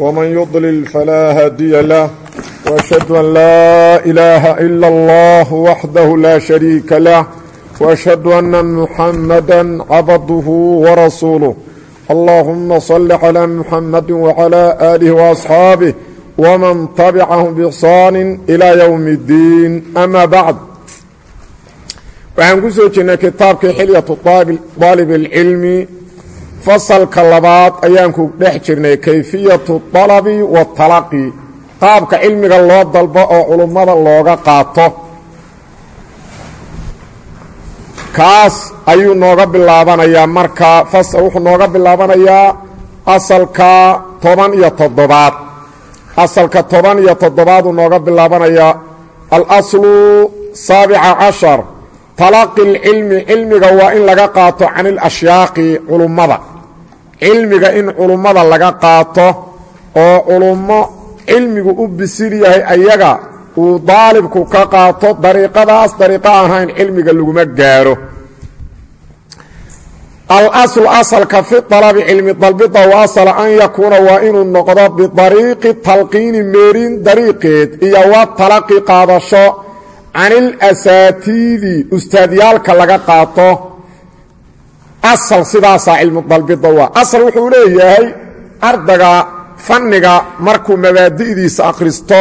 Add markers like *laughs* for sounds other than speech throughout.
ومن يضلل فلا هادي له وأشهد أن لا إله إلا الله وحده لا شريك له وأشهد أن محمدا عبده ورسوله اللهم صل على محمد وعلى آله وأصحابه ومن تبعهم بإحsaan إلى يوم الدين أما بعد waxaan ku soo jirnay طالب العلم fasalka labaad ayaan ku dhex jirnay kayfiyatu alabi waatalaqi qaabka cilmiga loo dalbo oo culummada looga qaato. Kaas ayuu nooga bilaabanayaa. Marka fasal wuxuu nooga bilaabanayaa asalka toban iyo toddobaad. Asalka toban iyo toddobaaduu nooga bilaabanayaa. Alaslu saabica cashar talaqi اlcilmi cilmiga waa in laga qaato can ilashyaaqi culummada. Cilmiga in culummada laga qaato oo culummo cilmigu u bisil yahay ayaga uu daalibku ka qaato dariiqadaas dariiqo ahayn cilmiga laguma gaaro. Alasl asalka fi alabi cilmi dalbida wa asala an yakuuna waa inuu noqdo bidariiqi talqiini meerin dariiqeed iyo wa talaqi qaadasho can ilasaatiidi ustaadyaalka laga qaato asal sidaasaa cilmu dalbida waa. Asal wuxuu leeyahay ardaga fanniga markuu mabaadi'diisa akhristo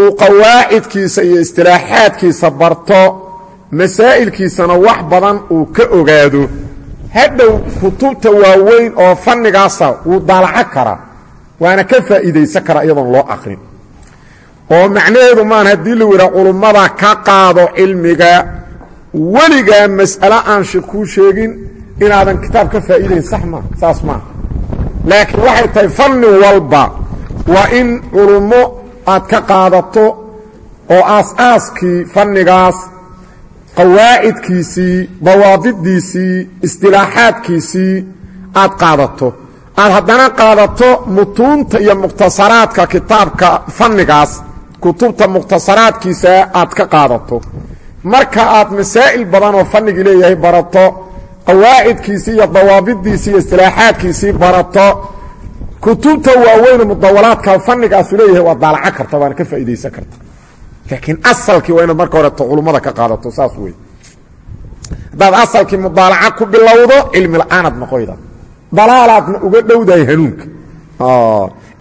uu qawaacidkiisa iyo istilaaxaadkiisa barto masaa'ilkiisana wax badan uu ka ogaado. Hadhow kutubta waaweyn oo fannigaasa wuu daalaco karaa waana ka faa'iidaysan karaa iyadoon loo akrin oo macnaheedu maan haddii la yidhaha culummada ka qaado cilmiga weligaa mas'alo aan kuu sheegin inaadan kitaab ka faa'iidayn sax maa saas maaha laakiin waxay tahay fanni walba waa in culummo aad ka qaadato oo aas-aaskii fannigaas qawaacidkiisii dawaabiddiisii istilaaxaadkiisii aad qaadato. Aad haddana qaadato mutuunta iyo mukhtasaraadka kitaabka fannigaas kutubta mukhtasaraadkiisa aad ka qaadato. Marka aad masaa'il badan oo fannigii leeyahay barato qawaacidkiisii iyo dawaabiddiisii iyo istilaaxaadkiisii barato kutubta waaweyn mudawalaadka fannigaasu leeyahay waa daalaco karta waana ka faa'iidaysan karta. Laakiin asalkii waa inaad marka horeto culummada ka qaadato saas wey haddaad asalkii mudaalaca ku bilowdo cilmi la'aanaad noqoyda. Dalaalaadna uga dhowdahay hanuunka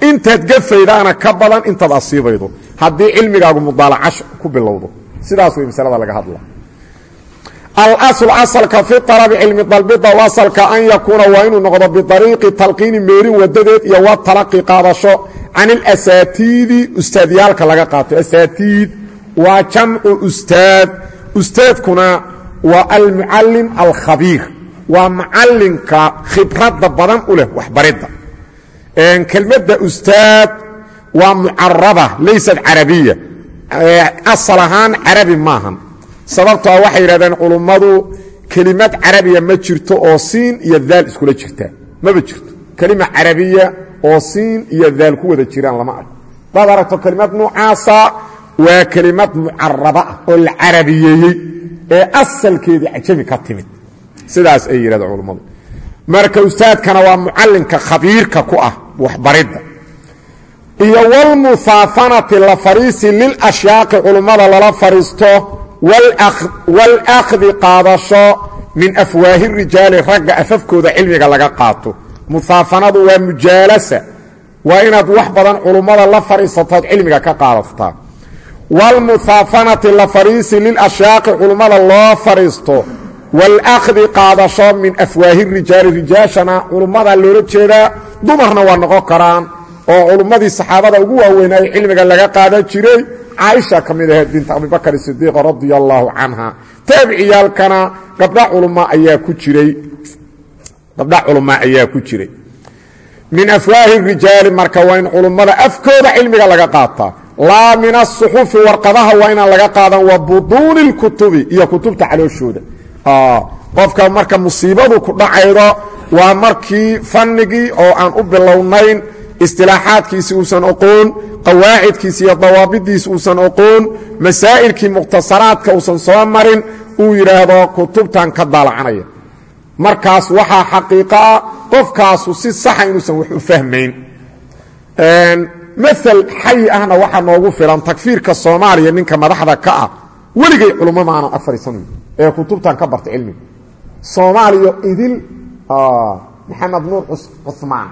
intaad gafaydaana ka badan intaad asiibaydo. Haddii cilmigaagu mudaalaca ku bilowdo. Sidaas wey masalada laga hadla. Alasl asalka fi alabi cilmi dalbida asalka an yakuuna waa inuu noqdo biariiqi talqiini meerin wadadeed iyo wa talaqi qaadasho can ilasaatiidi ustaadyaalka laga qaato. Asaatiid waa jamcu ustaad. Ustaadkuna waa almucalim alkhabiir. Waa mucalimka khibradda badan u leh waxbaridda kelmadda ustaad waa mucaraba laysat carabiya. Asal ahaan carabi maahan. Sababtoa waxay yidhahdeen culummadu kelimad carabiya ma jirto oo siin iyo daal iskula jirtaa maba jirto. Kelima carabiya oo siin iyo daal ku wada jiraan lama arko hadaad aragto kelimad nuucaasa waa kelimad mucaraba ah oo la carabiyeeyey ee asalkeedii cajami ka timid. Sidaas ay yidhahdeen culummadu. Marka ustaadkana waa mucallimka khabiirka ku ah waxbaridda. Iyo walmuhaafanati la fariisi lilashyaaqi culummada lala fariisto walakhdi qaadasho min afwaahi rijaali ragga afafkooda cilmiga laga qaato. Muhaafanadu waa mujaalasa waa inaad wax badan culummada la fadhiisatood cilmiga ka qaadataa waalmuhaafanati la fariisi lilashyaaqi culummada loo fadhiisto walakhdi qaadasho min afwaahi rijaali rijaashana culummada loola jeedaa dumarna waa noqon karaan oo culummadii saxaabada ugu waaweynaaye cilmiga laga qaadan jiray caaisha ka mid ahayd binta abibakr sidiiq radia allaahu canha. Taabiciyaalkana gabdha culma ayaa ku jiray. Gabdha culumaa ayaa ku jiray. Min afwaahi rijaali marka waa in culummada afkooda cilmiga laga qaataa laa min asuxufi warqadaha waa inaan laga qaadan wa buduuni اlkutubi iyo kutubta calooshooda qofka marka musiibadu ku dhacaydo waa markii fannigii oo aan u bilownayn istilaaxaadkiisi uusan oqoon qawaacidkiisi iyo dawaabidiisi uusan oqoon masaa'ilkii mukhtasaraadka uusan soo marin uu yidhaahdo kutubtan ka daalacanaya markaas waxaa xaqiiqo ah qofkaasu si saxa inuusan wax u fahmayn. Maal xayi ahna waxaa noogu filan takfiirka soomaaliya ninka madaxda ka ah weligay culummo maanan ag fadhiisanayo ee kutubtan ka barta cilmiga soomaaliya idil maxamed nuur cumaan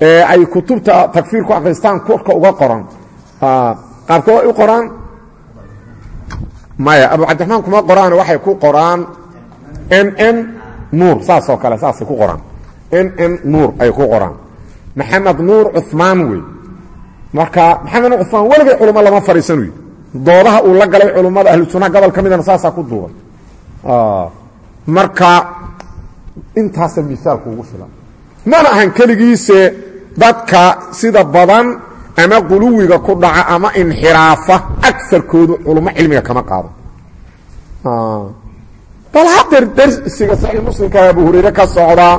ee ay kutubta takfiirku akristaan korka uga qoran qaabka way u qoraan maya abu cabdiraxmaan kuma qoraan waxay ku qoraan m m nuur saasoo kale saasay ku qoraan m m nuur ay ku qoraan maxamed nuur cumaan wey marka maxamed nuur cumaan weligay culummo lama fadhiisanayo doodaha uu la galay culummada ahlu sunna gobol ka midana saasaa ku duuban marka intaasa misaalku ugu filan. Mana ahan keligiise dadka sida badan ama quluwiga ku dhaca ama inxiraafa agarkoodu culummo cilmiga kama qaado. Bal hadeer darsiga saxiix muslimka abu hurayre ka socdaa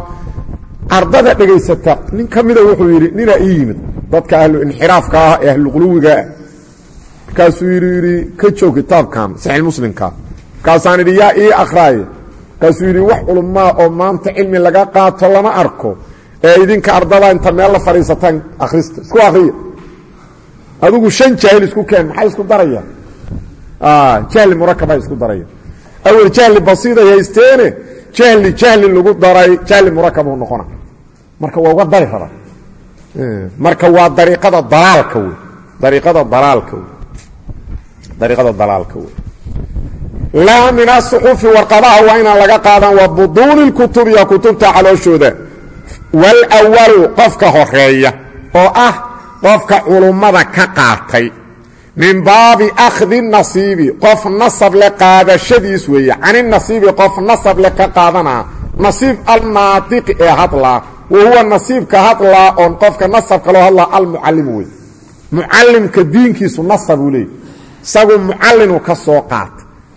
ardada dhegaysata nin ka mida wuxuu yidhi ninaa ii yimid. Dadka ahlu inxiraafka ah ee ahluquluwigaa markaasuu yidhi yidhi ka joog kitaabkan saxiix muslimka. Markaasaan idhi yaa ii akraaye markaasuu yidhi wax culummaa oo maanta cilmi laga qaato lama arko. Ee idinka ardada inta meel la fadhiisataan akhrista isku akriya adigu shan jaahil isku keen maxay isku daraya jahli murakabay isku daraya awel jahli basiiday haysteene jahli jahli lagu daray jahli murakabuu noqona. Marka waa uga dari raba. Marka waa dariiqada dalaalka wey dariiqada dalaalka wey dariiqada dalaalka wey laa min asuxufi warqadaha waa inaan laga qaadan wa buduuni lkutubiya kutubta calooshooda walawalu qofka horreeya oo ah qofka culummada ka qaatay. Min baabi akhdi nasiibi qof nasab le qaadashadiis weeye. Caninasiibi qof nasab le ka qaadanaa. Nasiib alnaatiqi ee hadlaa wa huwa nasiibka hadlaa oon qofka nasabka loo hadlaa almucallimu wey mucallimka diinkiisu nasabuu leeyay isagu mucallinuu ka soo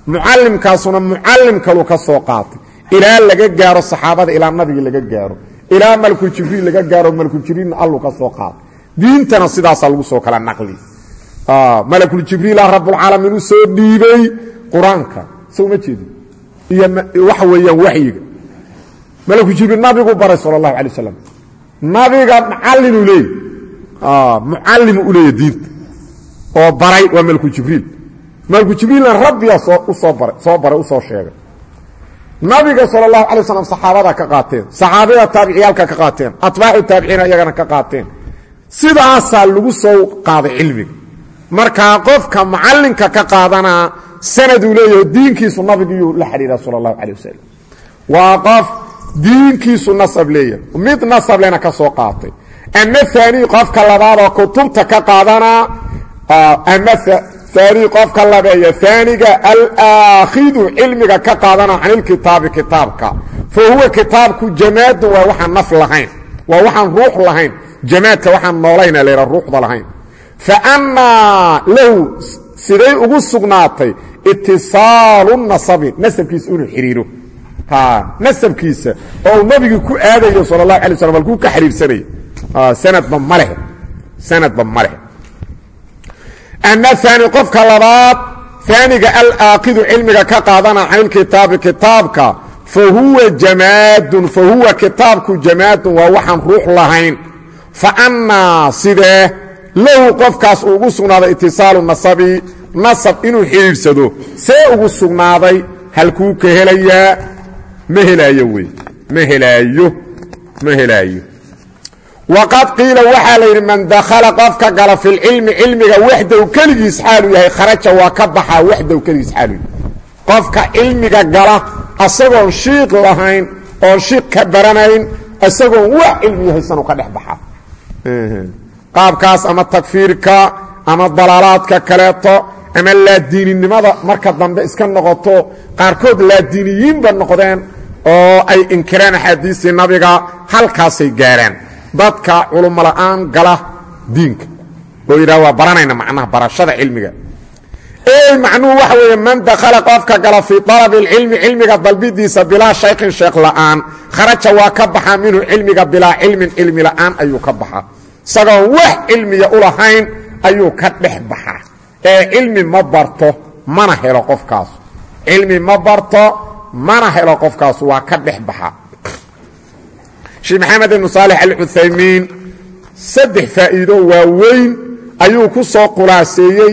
mucallimkaasuna mucallim kaluu ka soo qaatay. Ilaa laga gaaro saxaabada ilaa nabiga laga gaaro. Ilaa malkuljibriil laga gaaro malkuljibriilna alluu ka soo qaatay. Diintana sidaasaa lagu soo kala naqli. Malakuljibriila rabulcaalamiin u soo dhiibay qur'aanka. Soo ma jeedi iyo waxa weeyaan waxyiga. Malakuljibriil nabigu baray sala allahu alay wasalam nabiga mucallinuu leeyay. Mucallimu u leeya diinta. Oo baray waa malkuljibriil malkuljibriilna rabbiyaa soo baray soo baray u soo sheegay. Nabiga sala allahu alay saxaabada ka qaateen saxaabada taabiciyaalka ka qaateen atbaacu taabiciina iyagana ka qaateen. Sidaasaa lagu soo qaaday cilmiga. Markaa qofka mucallinka ka qaadanaa sanaduu leeyaho diinkiisu nabigiyuu la xidhiira sala allahu calay wasalam diinkiisu nasab leeyahay. Mid nasab lena ka soo qaatay. Ama aanii qofka labaadoo kutubta ka qaadanaa ama aanii qofka labeeya aaniga alaakhidu cilmiga ka qaadana can ilkitaabi kitaabka. Fa huwa kitaabku jamaadun waa waxaan naf lahayn waa waxaan ruux lahayn. Jamaadka waxaan noolayna laha ruuxda lahayn. Fa annaa lahu siday ugu sugnaatay itisaalu nasabi nasabkiisa inuu xidhiiro nasabkiisa oo uu ku aadayo sal اlahu alay halkuu ka xidhiirsanaya sanadba ma leh sanadba ma aani qofka labaad aaniga alaaqidu cilmiga ka qaadana can ilkitaabi kitaabka fahuwa jamaadun fahuwa kitaabku jamaadun waa waxaan ruux lahayn faannaa sidee lahu qofkaas ugu sugnaaday itisaalu nasabi nasab inuu xidhiidhsado see ugu sugnaaday halkuu ka helayaa ma helaayo wey ma helaayo ma helaayo waqad qiila waxaa la yidhi man dakhala qofka gala fi lcilmi cilmiga waxdow keligiis xaaluu yahay kharaja waa ka baxaa waxdow keligiis xaaluu yahay qofka cilmiga gala asagoon shiiq lahayn oon shiiq ka baranayn isagoon wax cilmi haysan ka dhex baxa qaabkaas ama takfiirka ama dalaalaadka kaleeto ama laadiininimada marka dambe iska noqoto qaarkood laadiiniyiinba noqdeen oo ay inkireen axaadiistii nabiga halkaasay gaaraan dadka culummo la'aan gala diinka. Oo yidhaha waa baranayna macnaha barashada cilmiga. Ey macnuhu waxa weeye man dakhala qofka gala fii dalabi اlcilmi cilmiga dalbidiisa bilaa shaykhin sheekh la'aan. Kharaja waa ka baxaa minhu cilmiga bilaa cilmin cilmi la'aan ayuu ka baxaa isagoon wax cilmiya u lahayn ayuu ka dhex baxaa ee cilmi ma barto mana helo qofkaas cilmi ma barto mana helo qofkaas waa ka dhex baxaa sheekh maxamed ibnu saalix alcuthaymiin saddex faa'iido waaweyn ayuu ku soo khulaaseeyey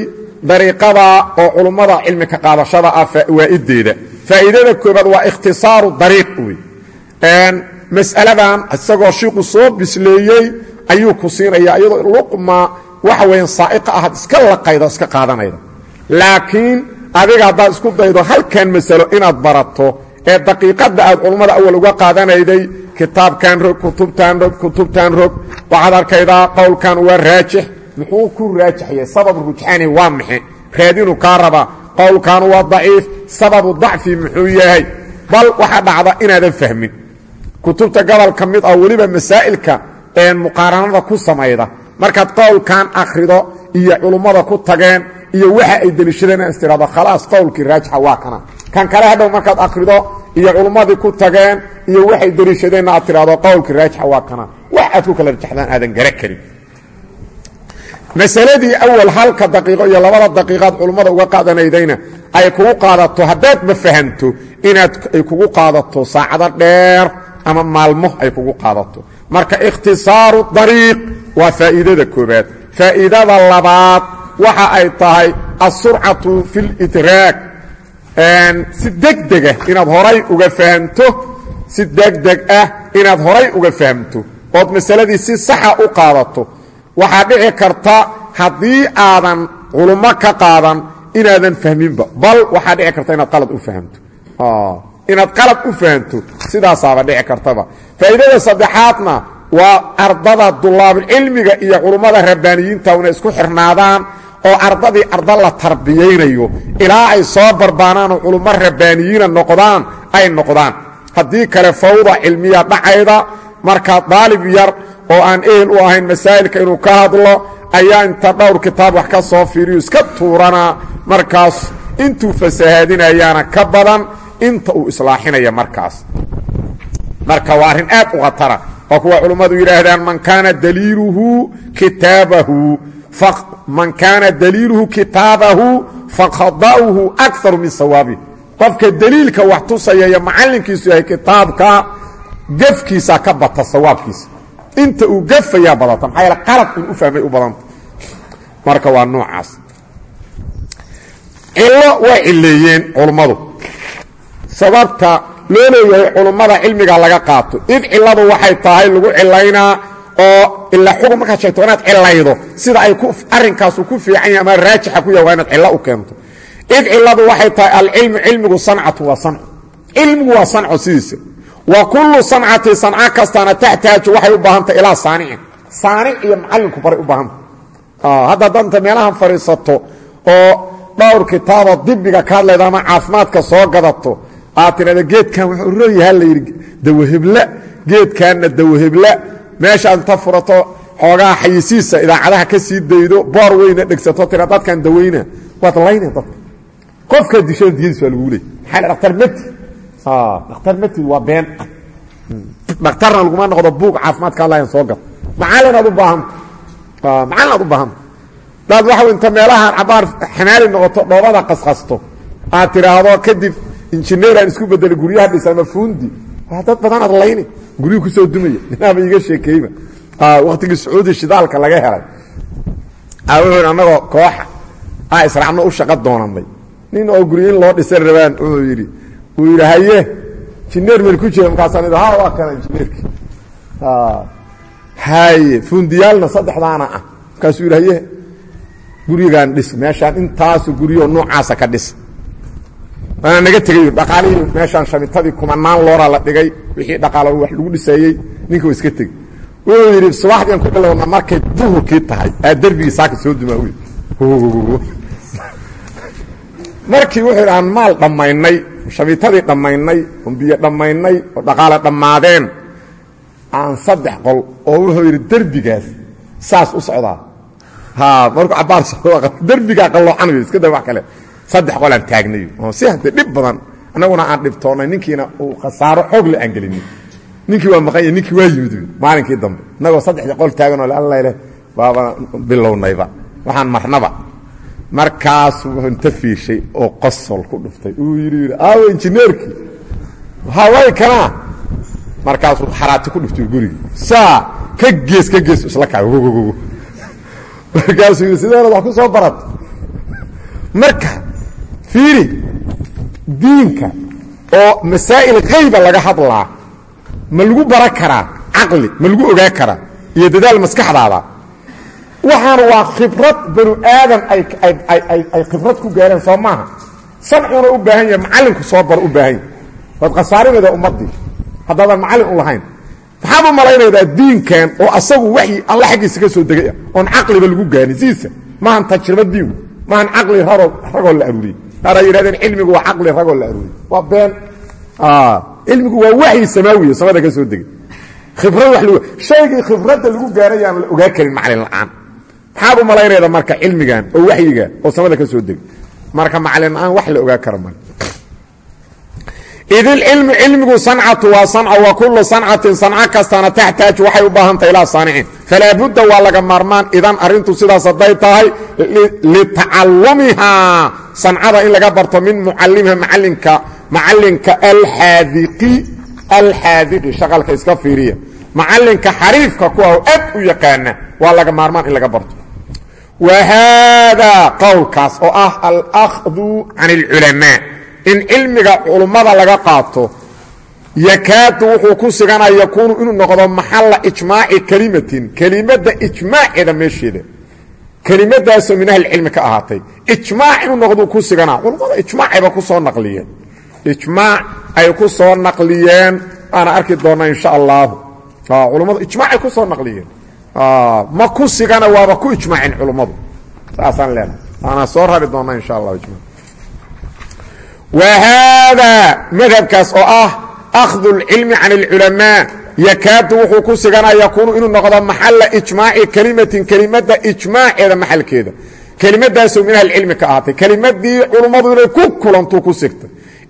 dariiqada oo culummada cilmi ka qaadashada ah fawaa'ideeda faa'iidada koobaad waa ikhtisaaru dariiq wey mas'aladan isagoo shiiku soo bisleeyey ayuu ku siinaya iyadoo luqma waxa weeyaan saa'iqa ahaad iska laqayda iska qaadanayda laakiin adiga haddaad isku daydo halkan masalo inaad barato ee daqiiqadda aad culummada awal uga qaadanayday kitaabkan rog kutubtan rog kutubtan rog waxaad arkaydaa qowlkan waa raajix. Muxuu ku raajixyay sabab rujxaani waa maxe raadinu kaa raba qowlkan waa daciif. Sababu dacfi muxuu yahay? Bal waxaa dhacda inaadan fahmin. Kutubta gobol ka mid ah weliba masaa'ilka ee muqaaranada ku samayda. Markaad qowlkan akhrido iyo culummada ku tageen iyo waxa ay deliishadeen is tirahdo khalaas qowlkii raajixa waa kana kan kale hadhow markaad akhrido iyo culummadii ku tageen iyo waxay deliishadeenna aad tirahdo qowlkii raajixa waa kana. Wax aad ku kala rajaxdaan aadan gara karin. Masaladii awal halka daqiiqo iyo labada daqiiqaad culummada uga qaadanaydayna ay kugu qaadato haddaadba fahamto inaad ay kugu qaadato saacado dheer ama maalmo ay kugu qaadato. Marka ikhtisaaru dariiq waa faa'iidada koobaad faa'iidada labaad waxa ay tahay asurcatu fi lidraag si degdega inaad horay uga fahamto si degdeg ah inaad horay uga fahamto. Ood masaladii si saxa u qaadato. Waxaa dhici karta haddii aadan culummo ka qaadan inaadan fahminba. Bal waxaa dhici karta inaad qalad u fahamto. Inaad qalad u fahamto sidaasaaba dhici kartaba. Faa'iidada saddexaadna waa ardada dulaabulcilmiga iyo culummada rabbaaniyiinta inay isku xirnaadaan oo ardadii arda la tarbiyaynayo ilaa ay soo barbaanaan oo culummo rabbaaniyiina noqdaan ay noqdaan. Haddii kale fawda cilmiya dhacayda markaa daalib yar oo aan ehel u ahayn masaa'ilka inuu ka hadlo ayaa inta dhowr kitaab wax ka soo fiiriyo iska tuuranaa markaas intuu fasahaadinayaana ka badan inta uu islaaxinaya markaas. Marka waa arrin aad u khatara waa kuwa culummadu yidhaahdaan man kaana daliiluhu kitaabahu man kaana daliiluhu kitaabahu fakhada'uhu akaru min sawaabi qofka daliilka wax tusaya iyo macallinkiisu yahay kitaabka gefkiisa ka bata sawaabkiisa. Inta uu gefayaa badata maxaa yaele qalad in u fahmay u badanta marka waa noocaas. Cillo way cileeyeen culummadu sababta loo leeyahay culummada cilmiga laga qaato. Id cilladu waxay tahay lagu cilaynaa oo ila xugum markaad sheegto inaad cilaydo sida ay arrinkaasu ku fiican yahay ama raajixa ku yahay waa inaad cillo u keento. Id cilladu waxay tahay alcilmu cilmigu sancatu waa sanco cilmigu waa sanco sidiisa. Wa kullu sancati sanco kastaana taxtaaju waxay u baahantahy ilaa saanicin saanic iyo macallinku baray u baahanta hadda danta meelahan fadhiisato oo dhowr kitaaboo dibiga ka hadlayda ama caafimaadka soo gadato aad tidhahda geedkan wuxuu roonyaha la yidhi dawahebla geedkanna dawahebla meeshaad inta furato xoogaa xayisiisa idaacadaha ka sii daydo boor weyna dhegsato tira dadkan dawayna waad layna dadka. Qofkaa dishan diyadiis waa lagu leey maxaa dhaktar mati? Dhakhtar matid waa been. Dhakhtarna laguma noqdo buug caafimaadka hadlayan soo gad macallin aad u baahanta macallin aad u baahanta daad waxa inta meelahaan cabaar xamaali noqoto dhoobada qasqasto. Aad tidhaahdo kadib injineeraan isku bedelay guryaha dhisa ama fuundi waa dad badan aad layni guryuhu ku soo dumaya. *laughs* Inaaba iiga sheekeeyba waktigii sacuudi shidaalka laga helay. Wuxuu annagoo kooxa a israacno u shaqo doonanay nin oo guryo in loo dhisan rabaan wuxuu yidhi uu yidhi haye injineer meel ku jira markaasaan idhi ha waa kana injineerkii. Haye fuundiyaalna saddexdaana ah. Markaasuu yidhi haye gurigaan dhis. Meeshaan intaasu guryo noocaasa ka dhis. Waana naga tegey dhaqaalihii meeshaan shamitadii kumanaan looraa la dhigay wixii dhaqaalo wax lagu dhiseeyey ninka wa iska tegey wuxuu yidhi subaxdian ku bilowna markay duhurkii tahay aa derbigii saaka soo dumaa wy markii wuxuu yidhi aan maal dhammaynay shamitadii dhammaynay on biyo dhammaynay oo dhaqaale dhammaadeen aan saddex qol oo wuxuu yidhi derbigaas saas u socdaa. Markuu cabaar derbigaa qalloocan iska da wax kale. Saddex qolaan taagnay oo si hadee dhib badan annaguna aan dhibtoonnay ninkiina uu khasaaro xoogle aan gelinin. Ninkii waa maqanya ninkii waa yimid maalinkii dambe innagoo saddexdii qol taaganoo allaleh baaba bilownayba waxaan marnaba. Markaasuu inta fiishay oo qosol ku dhuftay. Uu yidhi yidhi aawo injineerkii haway kanaa. Markaasuu xaraati ku dhuftay gurigii. Saa ka gees ka gees isla kaca markaasuu yidhi sideena wax ku soo barata marka fiiri diinka oo masaa'il hayba laga hadlaa ma lagu bara karaa caqli ma lagu ogaa karaa iyo dadaal maskaxdaada. Waxaana waa khibrad banu aadam ay khibrad ku gaareen soo maaha. Sancuna u baahan yahay macallinku soo baro u baahan yahy waad khasaarineeda ummaddii haddaadan macallin u lahayn. Maxaad u malaynaydaa diinkan oo asagu waxyi alla xaggiisa ka soo degay oon caqliba lagu gaarin sidiisa maahan tajriba diinku maahan caqli ragoo la aruuriyey qaara yidhahdeen cilmigu waa caqli ragoo la aruuriyey waa been. Cilmigu waa waxyi samaawiya samada ka soo degay. Khibrad wa shaygii khibradda lagu gaarayaan la ogaa karin macalin la'aan. Maxaad u malaynayda marka cilmigan oo waxyiga oo samada ka soo degay? Marka macalin la'aan wax la ogaa kara mal idilcilmu cilmigu sancatu waa sanca wa kullu sancatin sanco kastana taxtaaju waxay u baahantahay ilaa saanicin falaa budda waa laga maarmaan idan arrintu sidaas hadday tahay litacalumihaa sancada in laga barto min mucalimiha macalinka macalinka alxaadiqi alxaadiqi shaqalka iska fiiriya. Macalinka xariifka ku ah oo aad u yaqaana waa laga maarmaan in laga barto. Wa haadaa qowlkaas oo ah alahdu can اlculamaa in cilmiga culummada laga qaato yakaadu wuxuu ku siganaa yakuunu inuu noqdo maxalla ijmaaci kelimatin kelimadda ijmaaceeda meesheeda kelimadaasoo min ahlicilmi ka ahaatay. Ijmaac inuu noqduu ku siganaa. Culummada ijmaacayba ku soo naqliyeen. Ijmaac ay ku soo naqliyeen. Waana arki doonnaa insha allahu. Culummadu ijmaacay ku soo naqliyeen. Ma ku sigana waaba ku ijmaaceen culummadu saasaan leenahay. Waana soo rari doonnaa insha allah ijma wa haadaa madhabkaas oo ah akhdu اlcilmi can اlculamaa yakaadu wuxuu ku siganaa yakuunu inuu noqdo maxalla ijmaaci kelimatin kelimadda ijmaaceeda maxalkeeda. Kelimadaasoo min ahlicilmi ka ahaatay. Kelimadii culummadu inay ku kulantuu ku sigtay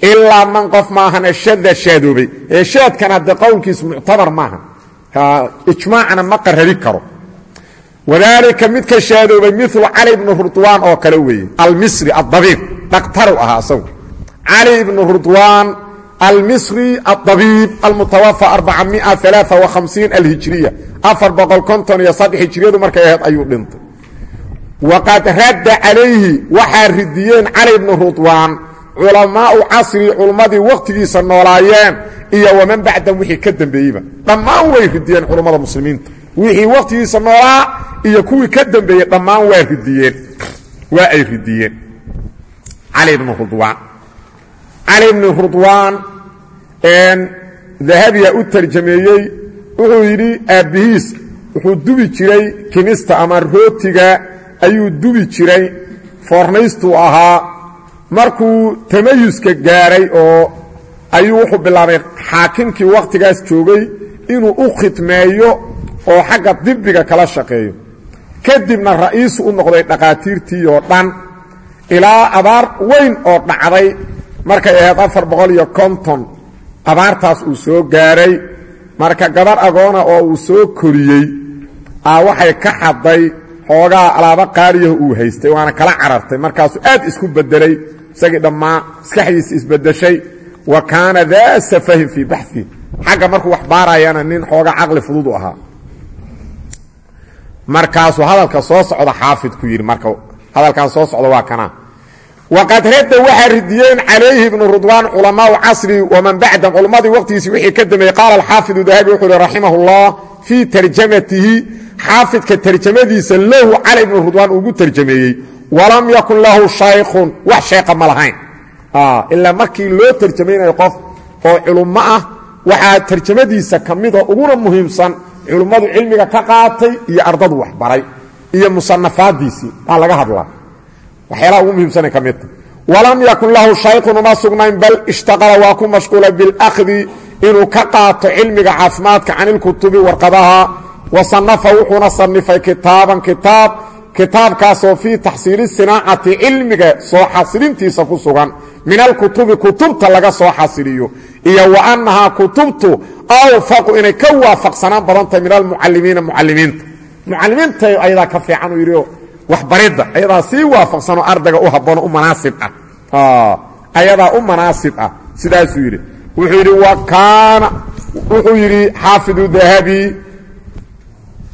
ilaa man qof maahana shada shaadoobay. Ee shaadkan hadde qowlkiis muctabar maaha ijmaacna ma qarari karo. Wadaalika midka shaadoobay milu cali bnu rudwaan oo kale weeye. Almisri adabiib dhaktaru ahaa asagu. Cali ibnu rudwaan almisri adabiib almutawafa alhijriya afar boqol konton iyo saddex hijriyadu markay ahayd ayuu dhintay waqad radda calayhi waxaa ridiyeen cali bnu rudwaan culamaau casri culummadii wakhtigiisa noolaayeen iyo waman bacdan wixii ka dambeeyeyba dhammaan way ridiyeen culummada muslimiinta wixii wakhtigiisa noolaa iyo kuwii ka dambeeyey dhammaan waa ridiyeen waa ay ridiyeen cali bnu rudwaan cali bnu rudwaan dahabiya u tarjameeyey wuxuu yidhi aabbihiis wuxuu dubi jiray kimista ama rootiga ayuu dubi jiray foornaystuu ahaa. Markuu tamayuska gaaray oo ayuu wuxuu bilaabay xaakimkii wakhtigaas joogay inuu u khidmeeyo oo xagga dibbiga kala shaqeeyo. Kadibna ra'iisu u noqday dhaqaatiirtii oo dhan ilaa abaar weyn oo dhacday markay ahayd afar boqol iyo konton abaartaas uu soo gaaray. Marka gabar agoona oo uu soo koriyey aa waxay ka xadday xoogaa alaabo qaaliyaho uu haystay waana kala carartay. Markaasuu aad isku bedelay isagii dhammaa maskaxdiisi isbedeshay wa kaana daa safahin fii baxii xagga markuu wax baarayana nin xooga caqli fudud u ahaa. Markaasuu hadalka soo socda xaafidku yidhi marka hadalkan soo socda waa kana waqad radda waxaa ridiyeen calayhi ibnu rudwaan culamaau casri waman bacdan culummadii waqtigiisii wixii ka dambeeyey qaala alxaafidu dahabi wuxuu uhi raximah اllah fii tarjamatihi xaafidka tarjamadiisa lahu cali ibnu rudwaan ugu tarjameeyey walam yakun lahu shaykhun wax sheeqa ma lahayn. Ilaa markii loo tarjamaynayo qof oo culummo ah waxaa tarjamadiisa ka mida uguna muhiimsan culummadu cilmiga ka qaatay iyo ardadu waxbaray waxyaalaha ugu muhiimsana ka midta walam yakun lahu shaykhun uma sugnayn bal ishtaqala waa ku mashquulay bilahdi inuu ka qaato cilmiga caafimaadka can ilkutubi warqadaha. Wa sanafa wuxuuna sanifay kitaaban kitaab kitaabkaasoo fii taxsiili sinaacati cilmiga soo xasilintiisa ku sugan. Min alkutubi kutubta laga soo xasiliyo iyo wa annahaa kutubtu awfaqu inay ka waafaqsanaan badan tahay min almucalimiina mucalimiinta mucalimiinta waxbaridda ayadaa sii waafaqsanoo ardayga u habboonoo u manaasib ah. Ayadaa u manaasib ah. Sidaasuu yidhi wuxuu yidhi wa kaana wuxuu yidhi xaafidu dahabi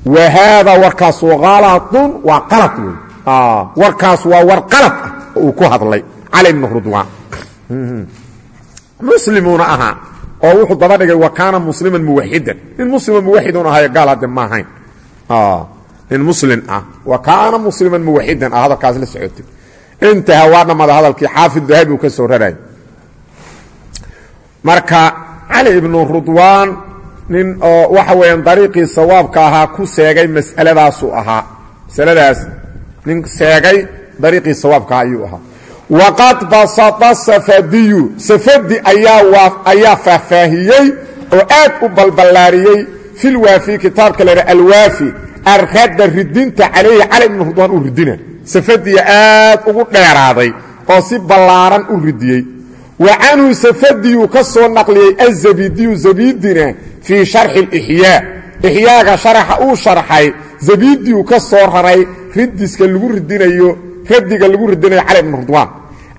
wa haadaa warkaasu haladun waa qalad wey warkaas waa war qalad ah oo uu ku hadlay cali ibnu rudwaan muslimuuna ahaa oo wuxuu daba dhigay wa kaana musliman muwaxidan. Nin muslima muwaxidun ahayo gaal hadde ma ahayn nin muslim ah. Wa kaana musliman muwaxidan ah hadalkaas la socotay. Intaha waa dhammada hadalkii xaafid dahabi uu ka soo raray. Marka cali ibnu rudwaan nin oo waxa weeyaan dariiqii sawaabka ahaa ku seegay mas'aladaasuu ahaa. Masaladaas nin seegay dariiqii sawaabka ayuu ahaa. Waqad basata safadiyu. Safadi ayaa faahfaahiyey oo aad u balballaariyey filwaafi kitaabka la yidhaha alwaafi arradda ridinta calayhi cali ibnu rudwaan uu ridina. Safadiya aad ugu dheeraaday oo si ballaaran u ridiyey. Wa canhu safadiyuu ka soo naqliyey azabidiyu zabidina fii sharxi اlixyaa ixyaaga sharaxa uu sharxay zabidiyuu ka soo raray ridiska lagu ridinayo radiga lagu ridinayo cali ibnu rudwaan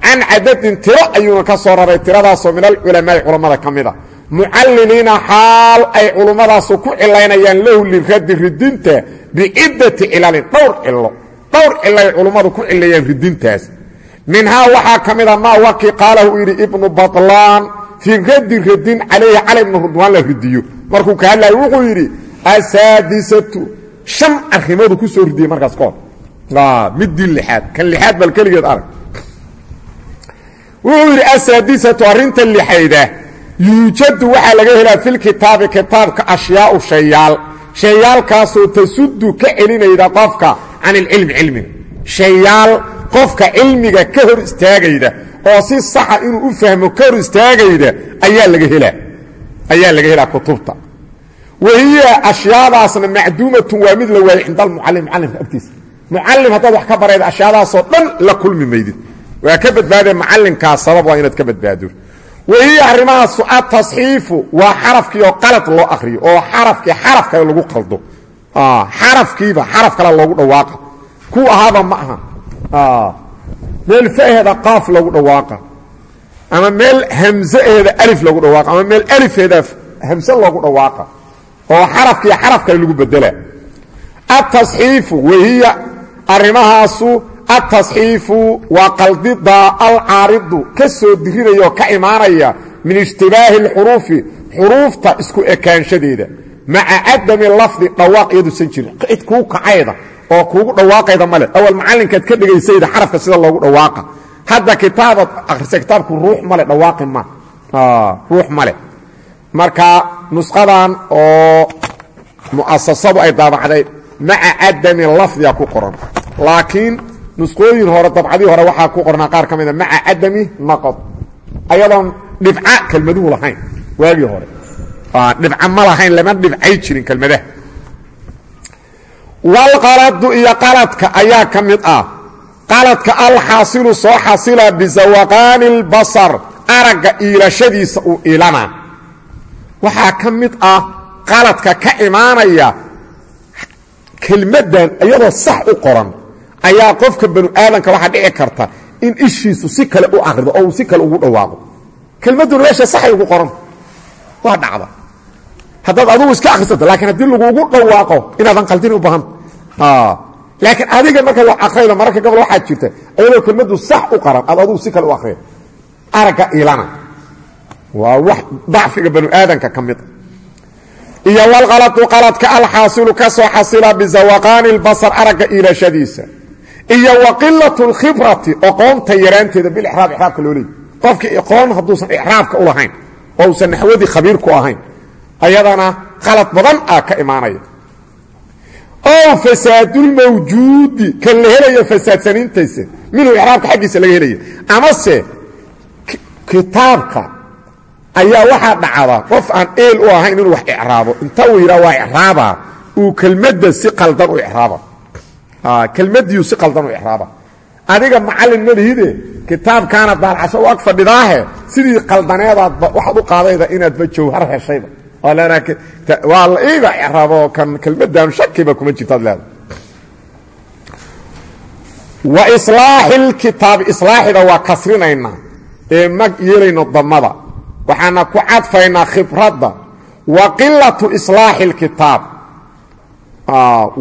can cadadin tiro ayuuna ka soo raray tiradaasoo min alculamaai culammada ka mida mucalliliina xaal ay culummadaasu ku cilaynayaan lahu liradi ridinta biciddati cilalin dhowr cilo dhowr cilo ay culummadu ku cileeyaan ridintaas. Minhaa waxaa ka mida maa wakii qaalahu uu yidhi ibnu baطlaan fii radi radin calayhi cali ibnu rudwaan la ridiyo. Markuu ka hadlayo wuxuu yidhi asaadisatu shan arrimoodu ku soo ridiyey markaas kahor midii lixaad kan lixaad bal keligeed arag. Wuxuu yidhi asaadisatu arrinta lixayda yuujadu waxaa laga helaa filkitaabi kitaabka ashyaau shayaal. Shayaalkaasoo tasudu ka celinayda qofka can ilcilmi cilmiga shayaal qofka cilmiga ka hor istaagayda oo si saxa inuu u fahmo ka hor istaagayda ayaa laga helaa. Ayaa laga helaa kutubta. Wahiya ashyaadaasna macduumatun waa mid la waayey cinda almucalim mucalimka agtiisa. Mucalim haddaad wax ka barayda ashyaadaasoo dhan la kulmi maydid. Waa ka badbaadee macalinkaas sabab waa inaad ka badbaado wahiya arrimahaasu atasxiifu waa xarafkiioo qalad loo akriyo oo xarafkii xaraf lagu qaldo. Xarafkiiba xaraf kale loogu dhawaaqa. Ku ahaaba ma aha. Meel faheeda qaaf lagu dhawaaqa. Ama meel hamzeheeda alif lagu dhawaaqa. Ama meel alifeeda hamse loogu dhawaaqa. Oo xarafkii xaraf kale lagu bedela. Atasxiifu wahiya arrimahaasu atasxiifu waa qaldida alcaaridu ka soo dirinaya oo ka imaanaya min ishtibaahi اlxuruufi xuruufta isku ekaanshadeeda maca cadami lafdi dhawaaq iyaduusan jirin cid kuu kacayda oo kuugu dhawaaqayda male awal macalinkaad ka dhegaysayda xarafka sida loogu dhawaaqa hadda kitaabaad akhrisa kitaabku ruux male dhawaaqi ma ruux male marka nusqadan oo mu'asasadu ay daabacday maca cadami lafdiga ku qoran laakiin nusqooyin hore dabcadii hore waxaa ku qornaa qaar ka mida maca cadami naqod ayadoon dhibca kelmaduhu lahayn waagii hore. Dhibca ma lahayn lama dhibcay jirin kelmadaha. Walqaladu iyo qaladka ayaa ka mid ah. Qaladka alxaasilu soo xasila bisawaqaani اlbasar aragga iilashadiisa uu iilana. Waxaa ka mid ah qaladka ka imaanaya kelmaddan iyadoo sax u qoran ayaa qofka banu aadamka waxaa dhici karta in ishiisu si kale u akrido oo si kale ugu dhawaaqo. Kelmadduna meesha saxay ugu qoran. Waa dhacda. Haddaad adugu iska akhrisato laakiin haddii lagugu dhawaaqo inaadan qaldin u baahanta laakiin adiga marka wax akrayda mararka gobol waxaad jirta ayadoo kelmaddu sax u qaran aad adugu si kale u akriya aragga ilana waa wax dacfiga banu aadamka ka mida iyo walqaladu qaladka alxaasilu ka xasila bisawaqaani اlbasar aragga iilashadiisa iyo wa qilaة اlkhibrati oqoonta yaraanteeda bilixraab ixraabka loo leeyay qofkii iqoon hadduusan ixraabka u lahayn oo usan naxwadii khabiir ku ahayn ayadana qalad badan ah ka imaanaya. Ow fasaadulmawjuudi kan la helayo fasaadsaniintaysa minhu ixraabka xaggiisa laga helaya amase kitaabka ayaa waxaa dhacda qof aan eel u ahayn inuu wax icraabo. Inta uu yidhaa waa icraaba uu kelmadda si qaldan u icraaba kelmadiiu si qaldan u icraaba adiga macallin ma lihide kitaabkaana daalcasho u ag fadhidaahe sidii qaldaneedaadba waxaad u qaadayda inaadba jawhar heshayba. Waa la iiga icraabo kan kelmaddan shakiba kuma jirtaad leeda wa islaaxi lkitaabi islaaxida waa kasrinaynaa ee mag yeelayno damada waxaana ku cadfaynaa khibradda. Wa qilatu islaaxi اlkitaab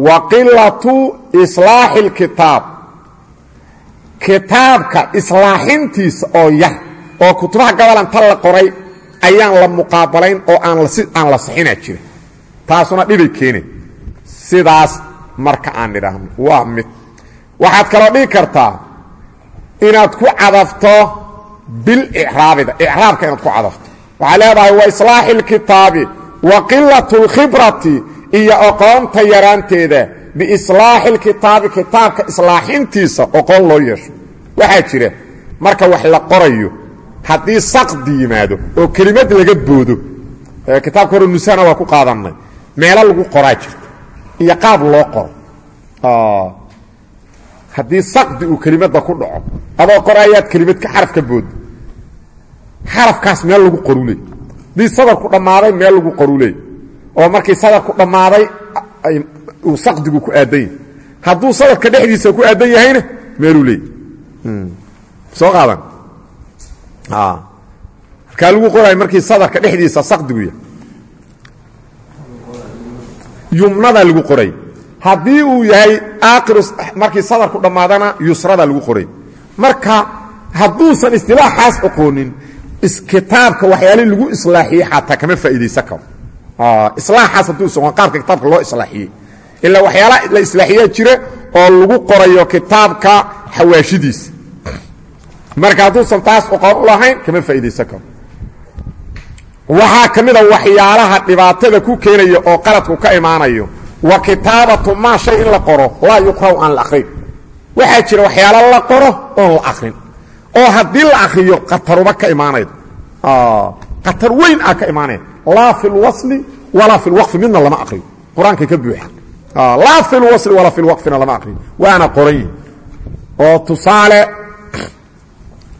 wa qilatu islaaxi اlkitaab kitaabka islaaxintiisa oo yar oo kutubaha gabalanta la qoray ayaan la muqaabalayn oo aan la sixina jira taasuna dhibay keene sidaas marka aan nidhaahno waa mid waxaad kaloo dhigi kartaa inaad ku cadafto bilicraabida icraabka inaad ku cadafto waxaa leedahay wa islaaxi اlkitaabi wa qilat اlkhibrati iyo oqoonta yaraanteeda biislaaxi اlkitaabi kitaabka islaaxintiisa oqoon loo yeesho. Waxaa jira marka wax la qorayo haddii saqdi yimaado oo kelimad laga boodo kitaabka hore nusana waa ku qaadannay meelo lagu qoraa jirto iyo qaab loo qoro. Haddii saqdi uu kelimadda ku dhaco adoo qorayaad kelimad ka xaraf ka boodo xarafkaas meel lagu qoruley haddii sadarku dhammaaday meel lagu qoruley oo markii sadarku dhammaaday uu saqdigu ku aadan yahay. Hadduu sadarka dhexdiisa ku aadan yahayna meeluu leey soo qaadan. Markaa lagu qorayo markii sadarka dhexdiisa saqdigu yahay. Lagu qoray. Haddii uu yahay aakiru markii sadarku dhammaadana yusrada lagu qoray. Marka hadduusan istilaaxaas oqoonin kitaabka waxyaalihii lagu islaaxiyey xataa kama faa'iidaysan karo islaaxaas hadduusan oqon qaabka kitaabka loo islaaxiyey ilaa waxyaala la islaaxiyaa jira oo lagu qorayo kitaabka xawaashidiisa marka hadduusan taas oqoon u lahayn kama faa'iidaysan karo. Waxaa ka mida waxyaalaha dhibaatada ku keenaya oo qaladku ka imaanayo. Wa kitaabatu maa shay in la qoro laa yuqra'u aan la akrin waxaa jira waxyaalo la qoro oon la akrin oo haddii la akriyo qataruba ka imaanaydo. Qatar weyn ah ka imaanaya laa fi lwasli walaa fi lwaqfi midna lama akriyo qur'aanka ka buuxa laa fi lwasli walaa fi lwaqfina lama akriyo waana qoran oo tusaale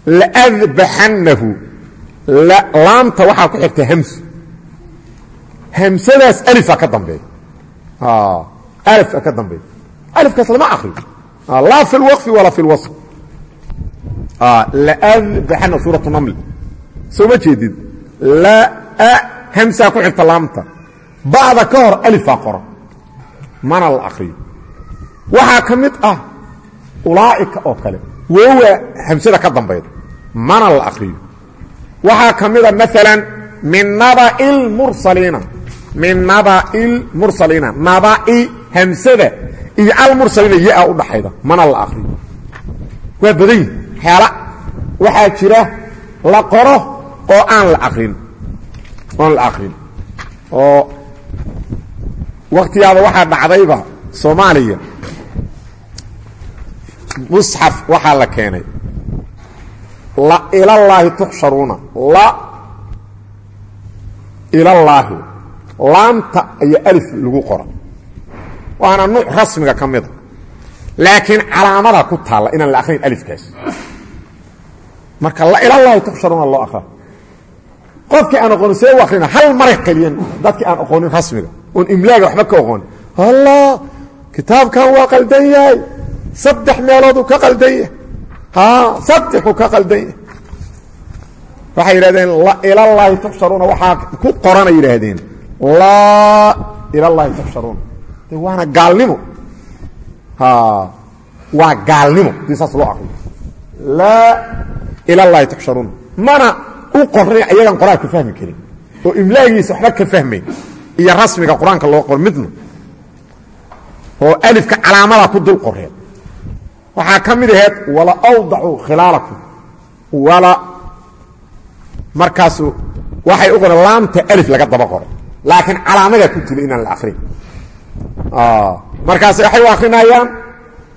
laadbaxannahu laamta waxaa ku xigta hams hamsadaas alifaa ka dambeeya. Alifaa ka dambeeya. Alifkaas lama akriyo laa fi lwaqfi walaa fi lwasl laadbaxana suuratu naml. Soo ma jeedid hamsaa ku xigta laamta. Bacda ka hor alifaa qoran mana la akriyo waxaa ka mid ah ulaa'ika oo kale. Wowa hamsada ka dambayda mana la akriyo waxaa ka mida maala min nabai lmursaliina min nabai lmursaliina nabai hamsada iyo almursaliina ya u dhaxayda. Mana la akriyo waa badan yihi waxaa jira la qoro oo aan la akrin oon la akrin oo waktigaaba waxaa dhacdayba soomaaliya. Musxaf waxaa la keenay. La ilallaahi tuxsharuuna. La ilallaahi. Laamta iyo alif lagu qora. Waana nuuc rasmiga ka mida laakiin calaamada ku taalla inaan la akhrayn alifkaas. Marka la ilallaahi tuxsharuuna loo akra qofkii aan aqoonin see u akrina hal maray qeliyan dadkii aan aqoonin rasmiga oon imlaaga waxba ka aqoonin allah kitaabkan waa qaldan yahay. Saddex meelooduu ka qaldan yahay. Saddexu ka qaldan yahay. Waxay yidhahdeen ilallaahi tuxsharuuna waxaa ku qoranay yidhaahdeen. Laa ilallaahi tuxsharuuna de waana gaalnimo. Waa gaalnimo. Dii saas loo akriyo laa ilallaahi tuxsharuuna mana u qornay ayagan qor-aan ka fahmi karin oo imlaagiisa waxba ka fahmayn iyo rasmiga qur'aanka loo qoro midna oo alifka calaamada ku dul qoreen waxaa ka mid aheed wala awdacu khilaalakum. Wala markaasu waxay u qoreen laamta alif laga daba qoray. Laakiin calaamadaa ku jira inaan la akrin markaas waxay u akrinayaan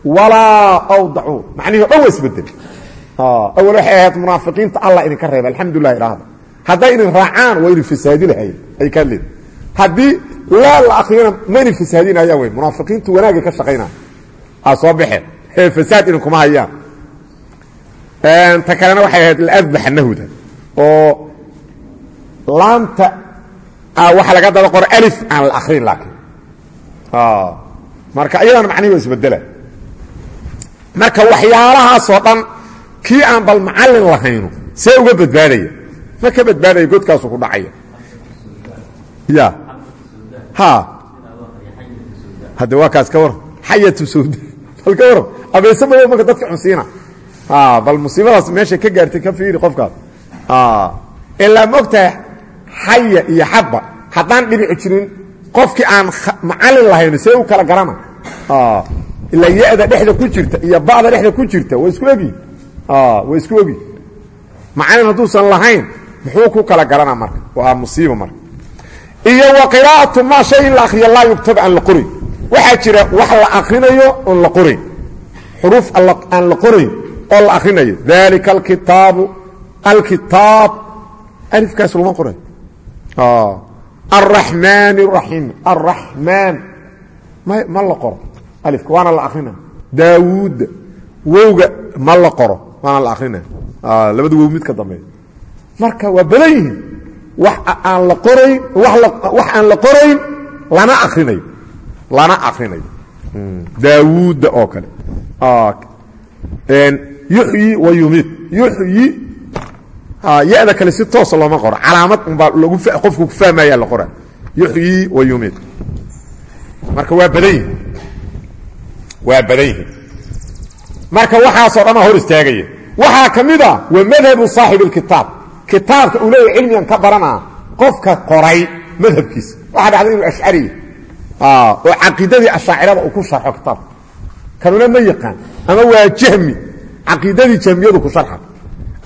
walaa awdacu. Macnihii o dhan waa isbeddel awal waxay ahayd munaafiqiinta allah idinka reeba alxamdulilah idhaahda hadday idin raacaan waa idin fasaadi lahayen ay ka leed haddii laa la akriyana ma idin fasaadinayaan wey munaafiqiintu wanaagay ka shaqaynaya aa soo baxeen fasaad idinkuma hayaan. Ta kalena waxay ahayd laadbaxanahuda oo laamta waxa laga daba qoro alif aan la akrin laakiin. Marka iyadana macnihi waa isbedela marka waxyaalahaasoo dhan kii aan bal macallin lahayno see uga badbaadaya. Ma ka badbaadaya godkaasu ku dhacaya? Ya. Ha. Hadde waa kaas ka waran. Xayatu sawda bal ka waran. Abeese madow marka dadka cunsiina. Bal musiibadaas meeshay ka gaartay ka fiiri qofkaas. Ilaa mogtahay xaya iyo xabba haddaan dhibici jirin qofkii aan macalin lahayn see u kala garana. Ilaa ya-da dhexda ku jirta iyo ba'da dhexda ku jirta waa isku egi waa isku egi macalin hadduusan lahayn muxuu ku kala garana marka waa musiiba marka iyo wa qiraa'atu maa shay in la akriya laa yugtab aan la qorayn waxaa jira wax la akrinayo oon la qorayn xuruuf aan la qorayn oo la akrinayo dalika alkitaabu alkitaab alifkaas lama qoray الرحمن الرحيم الرحمن ma la qoro alifka waana la akrina daawuud wowga ma la qoro waana la akrina labada wow mid ka dambeeya marka waa badan yihiin wax aan la qorayn wax aan la qorayn lana akrinayo lana akrinayo daawuudda oo kale. Yuxyi wa yumiid yuxyi ya-da kale si toosa looma qoro. Calaamad unbaa lagu qofku ku fahmaya la qora yuxyi wa yumiid marka waa badan yihiin waa badan yihiin marka waxaasoo dhan hor istaagaya waxaa ka mid a wa madhabu saaxib اlkitaab kitaabka uu cilmigan ka baranaa qofka qoray madhabkiisa. Waxaa dhacday inuu ashcariya oo caqiidadii ashaacirada uu ku sharxo kitaabka kanuna ma yaqaan ama waa jahmi caqiidadii jahmiyadu ku sharxa.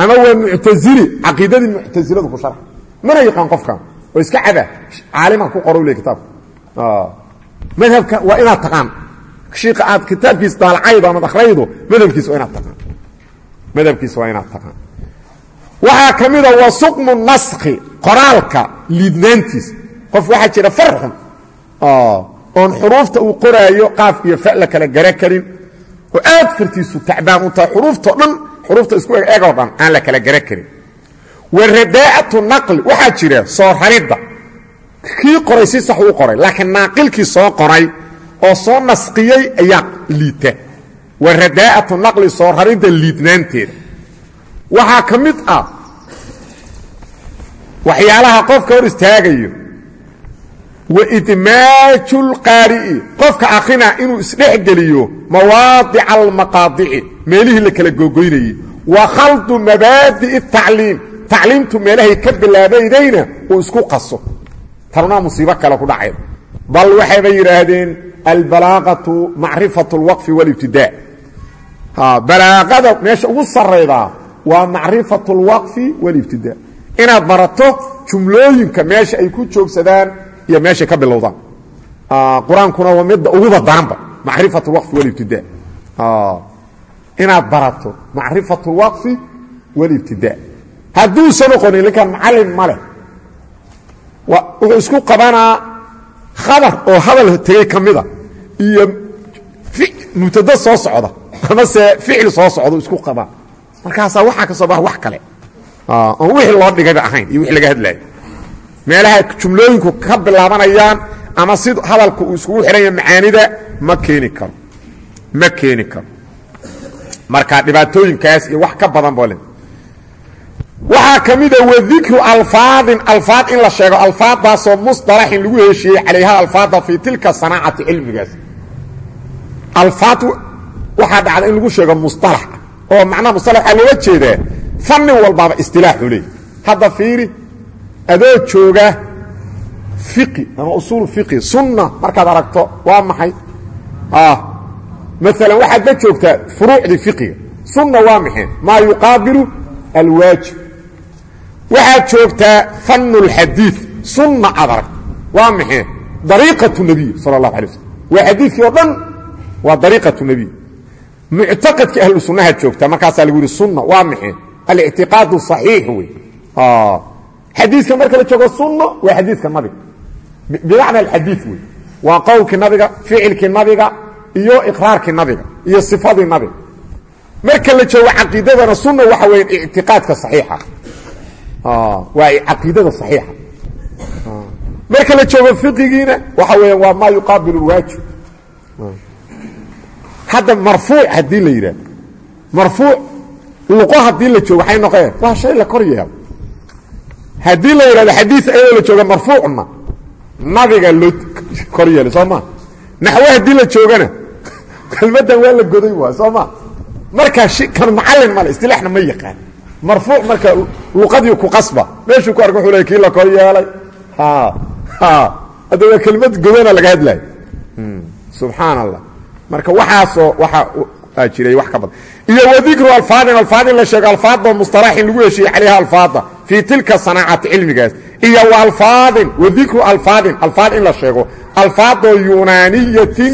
Ama waa muctazili caqiidadii muctaziladu ku sharxa. Mana yaqaan qofkan oo iska cada caaliman ku qoro le kitaabka madhabka waa inaad taqaan shiika aad kitaabkiis daalcaydo amaad akhraydo madhabkiis waa inaad taqaan madhabkiis waa inaad taqaan waxaa ka mida wa suqmu naskhi qoraalka liidnaantiisa qof waxaa jira farxun oon xuruufta uu qoraayo qaaf iyo fa la kala gara karin oo aad fartiisu tacbaan u tahay xuruuftao dhan xuruufta isku eg egoo dhan aan la kala gara karin. Wa radaa'atu naqli waxaa jira soo raridda kii qoray si sax uu qoray laakiin naaqilkii soo qoray oo soo nasqiyey ayaa liita wa radaa'atu naqli soo raridda liidnaanteeda. Waxaa ka mid ah waxyaalaha qofka hor istaagayo. Wa idmaaju lqaari'i qofka akhrina inuu isdhexgeliyo mawaadica almaqaadici meelihii la kala googoynayey wa khaldu mabaadi'i tacliim tacliimtu meelahay ka bilaabaydayna uu isku qaso. Tanunaa musiibo kale ku dhacay. Bal waxayba yidhaahdeen albalaaqatu macrifatu اlwaqfi wاlibtidaa balaaqada meesha ugu saraydaa waa macrifatu اlwaqfi wاlibtidaa inaad barato jumlooyinka meesha ay ku joogsadaan iyo meeshay ka bilowdaan qur-aankuna waa midda uguba daranba macrifatu اlwaqfi wاlibtidaa inaad barato macrifatu اlwaqfi wاlibtidaa hadduusan oqonin ninkan macalin ma leh wuxuu isku qabanaa khabar oo hadal tegey ka mida iyo mubtado soo socda amase ficil soo socda isku qabaa markaasaa waxaa ka soo baxa wax kale. Oon wixii loo dhigayba ahayn iyo wixii laga hadlaayo meelaha jumlooyinku ka bilaabanayaan ama si hadalka uu iskugu xihanya macaanida ma keeni karo. Ma keeni karo. Marka dhibaatooyinkaas iyo wax ka badan bole waxaa ka mida wadikru alfaadin alfaad in la sheego alfaadaasoo musطalaxin lagu heshiiyey calayha alfaada fii tilka sanaacati cilmigaas alfaad waxaa dhacda in lagu sheego musalax oo macnaha musala waxaa looga jeedaa fanni walbaaba istilaaxu leey hadda fiiri adoo jooga fiqi ama usuulu fiqi sunna markaad aragto waa maxay? Ah, Maalan waxaad la joogtaa furuucdii fiqiga. Sunna waa maxay? Maa yuqaabilu alwaajib. Waxaad joogtaa fannu اlxadii sunna aad aragto waa maxay? Dariiqatu nebiy sala اllahu alay slm waa xadiikii oo dhan waa dariiqaة الnabiy muctaqadkii ahlu sunnahaad joogtaa markaasaa lagu yihi sunna waa maxay alictiqaadu صaxiix wey xadiidka marka la joogo sunno waa xadiidka nabiga bimacna alxadiid wey waa qowlkii nabiga ficilkii nabiga iyo iqraarkii nabiga iyo sifadii nabiga marka la joogo caqiidadana sunna waxa weya ictiqaadka صaxiixa waa caqiidada صaxiixa marka la joogo fiqigiina waxa weya waa maa yuqaabil اwaajib hadda marfuuc haddii la yidhahdo marfuuc luqo haddii la joogo waxay noqeen. Waa shay la kor yeelo. Haddii la yidhahdo xadiid ayadoo la jooga marfuucna nabiga loo kor yeelay soo ma? Naxwe haddii la joogana *laughs* kelmaddan waa la goday waa soo ma? Markaa kan macallin male istilaaxna ma yaqaan. Marfuuc marka luqadii ku qasba meeshuu ku arka wuxuu le kii la kor yeelay? Hadda waa kelmad godana laga hadlayo subxaan allah marka waxaasoo waxaa jiray wax ka badan. Iyo wadikru alfaadin alfaad in la sheego alfaadoo musطalaxin lagu heshiiyey calayha alfaada fii tilka sanaacati cilmigaas. Iyo walfaadin wadikru alfaadin alfaad in la sheego alfaadoo yunaaniyatin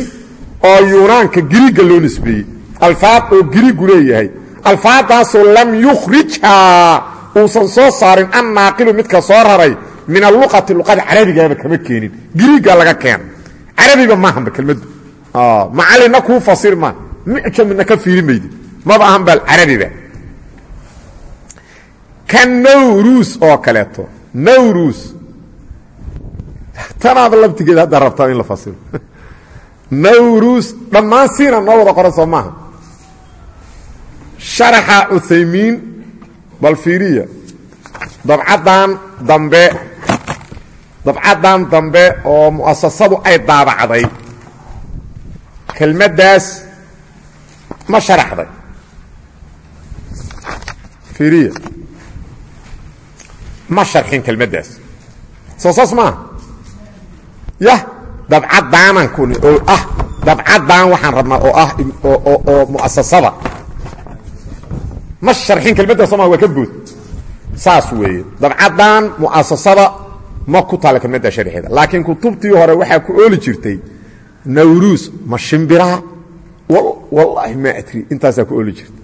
oo yunaanka giriga loo nisbeeyey. Alfaad oo girigu leeyahay. Alfaadaasoo lam yukhrijhaa uusan soo saarin annaaqilu midka soo raray min aluqati luqada carabigaaba kama keenin. Giriga laga keena carabiba maahanba kelmaddu macallinna kuu fasir maa micjamina ka fiiri maydi. Maba ahan bal carabiba ka nawruus oo kaleeto. Nawruus tanaaba laftigeed hadda rabtaa in la fasiro. *laughs* Nawruus dhammaan siina noo wada qoran soo maaha. Sharaxa uthaymiin bal fiiriya dabcaddan dambe. Dabcaddan dambe oo mu'asasadu ay daabacday kelmaddaas ma sharaxday. Fiiriya ma sharxin kelmaddaas soo saas maaha yah dabcaddaanan kuni oo ah dabcaddan waxaan rabnaa oo ah oo mu'asasada. Ma sharxin kelmaddaas soo maha waa ka bood saas weeye. Dabcaddan mu'asasada ma ku taala kelmadda sharxeeda laakiin kutubtii hore waxaa ku ooli jirtay nawruus ma shimbiraa wallaahi maa adri intaasaa ku ooli jirta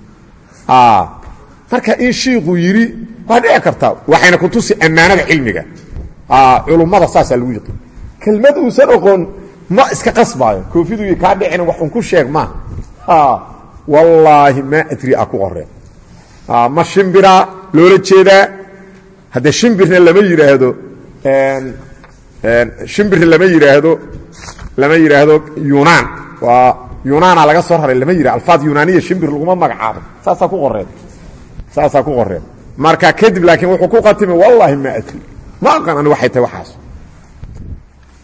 marka in shiiku yidhi waa dhici kartaa waxayna ku tusi ammaanada cilmiga culummada saasaa lagu yiqin kelmad uusan oqoon ma iska qasbaayo koofidu kaa dhicina wax un ku sheeg maaha wallaahi maa adri a ku qoreen ma shimbiraa loola jeedaa haddee shimbirna lama yidhaahdo shimbirna lama yidhaahdo lama yidhaahdo yunaan waa yunaana laga soo raray lama yidhah alfaad yunaaniya shimbir laguma magacaabo. Saasaa ku qoreen. Saasaa ku qoreen. Marka kadib laakiin wuxuu ku qatimi wallaahi ma adri ma aqan ani waxay tahay waxaas.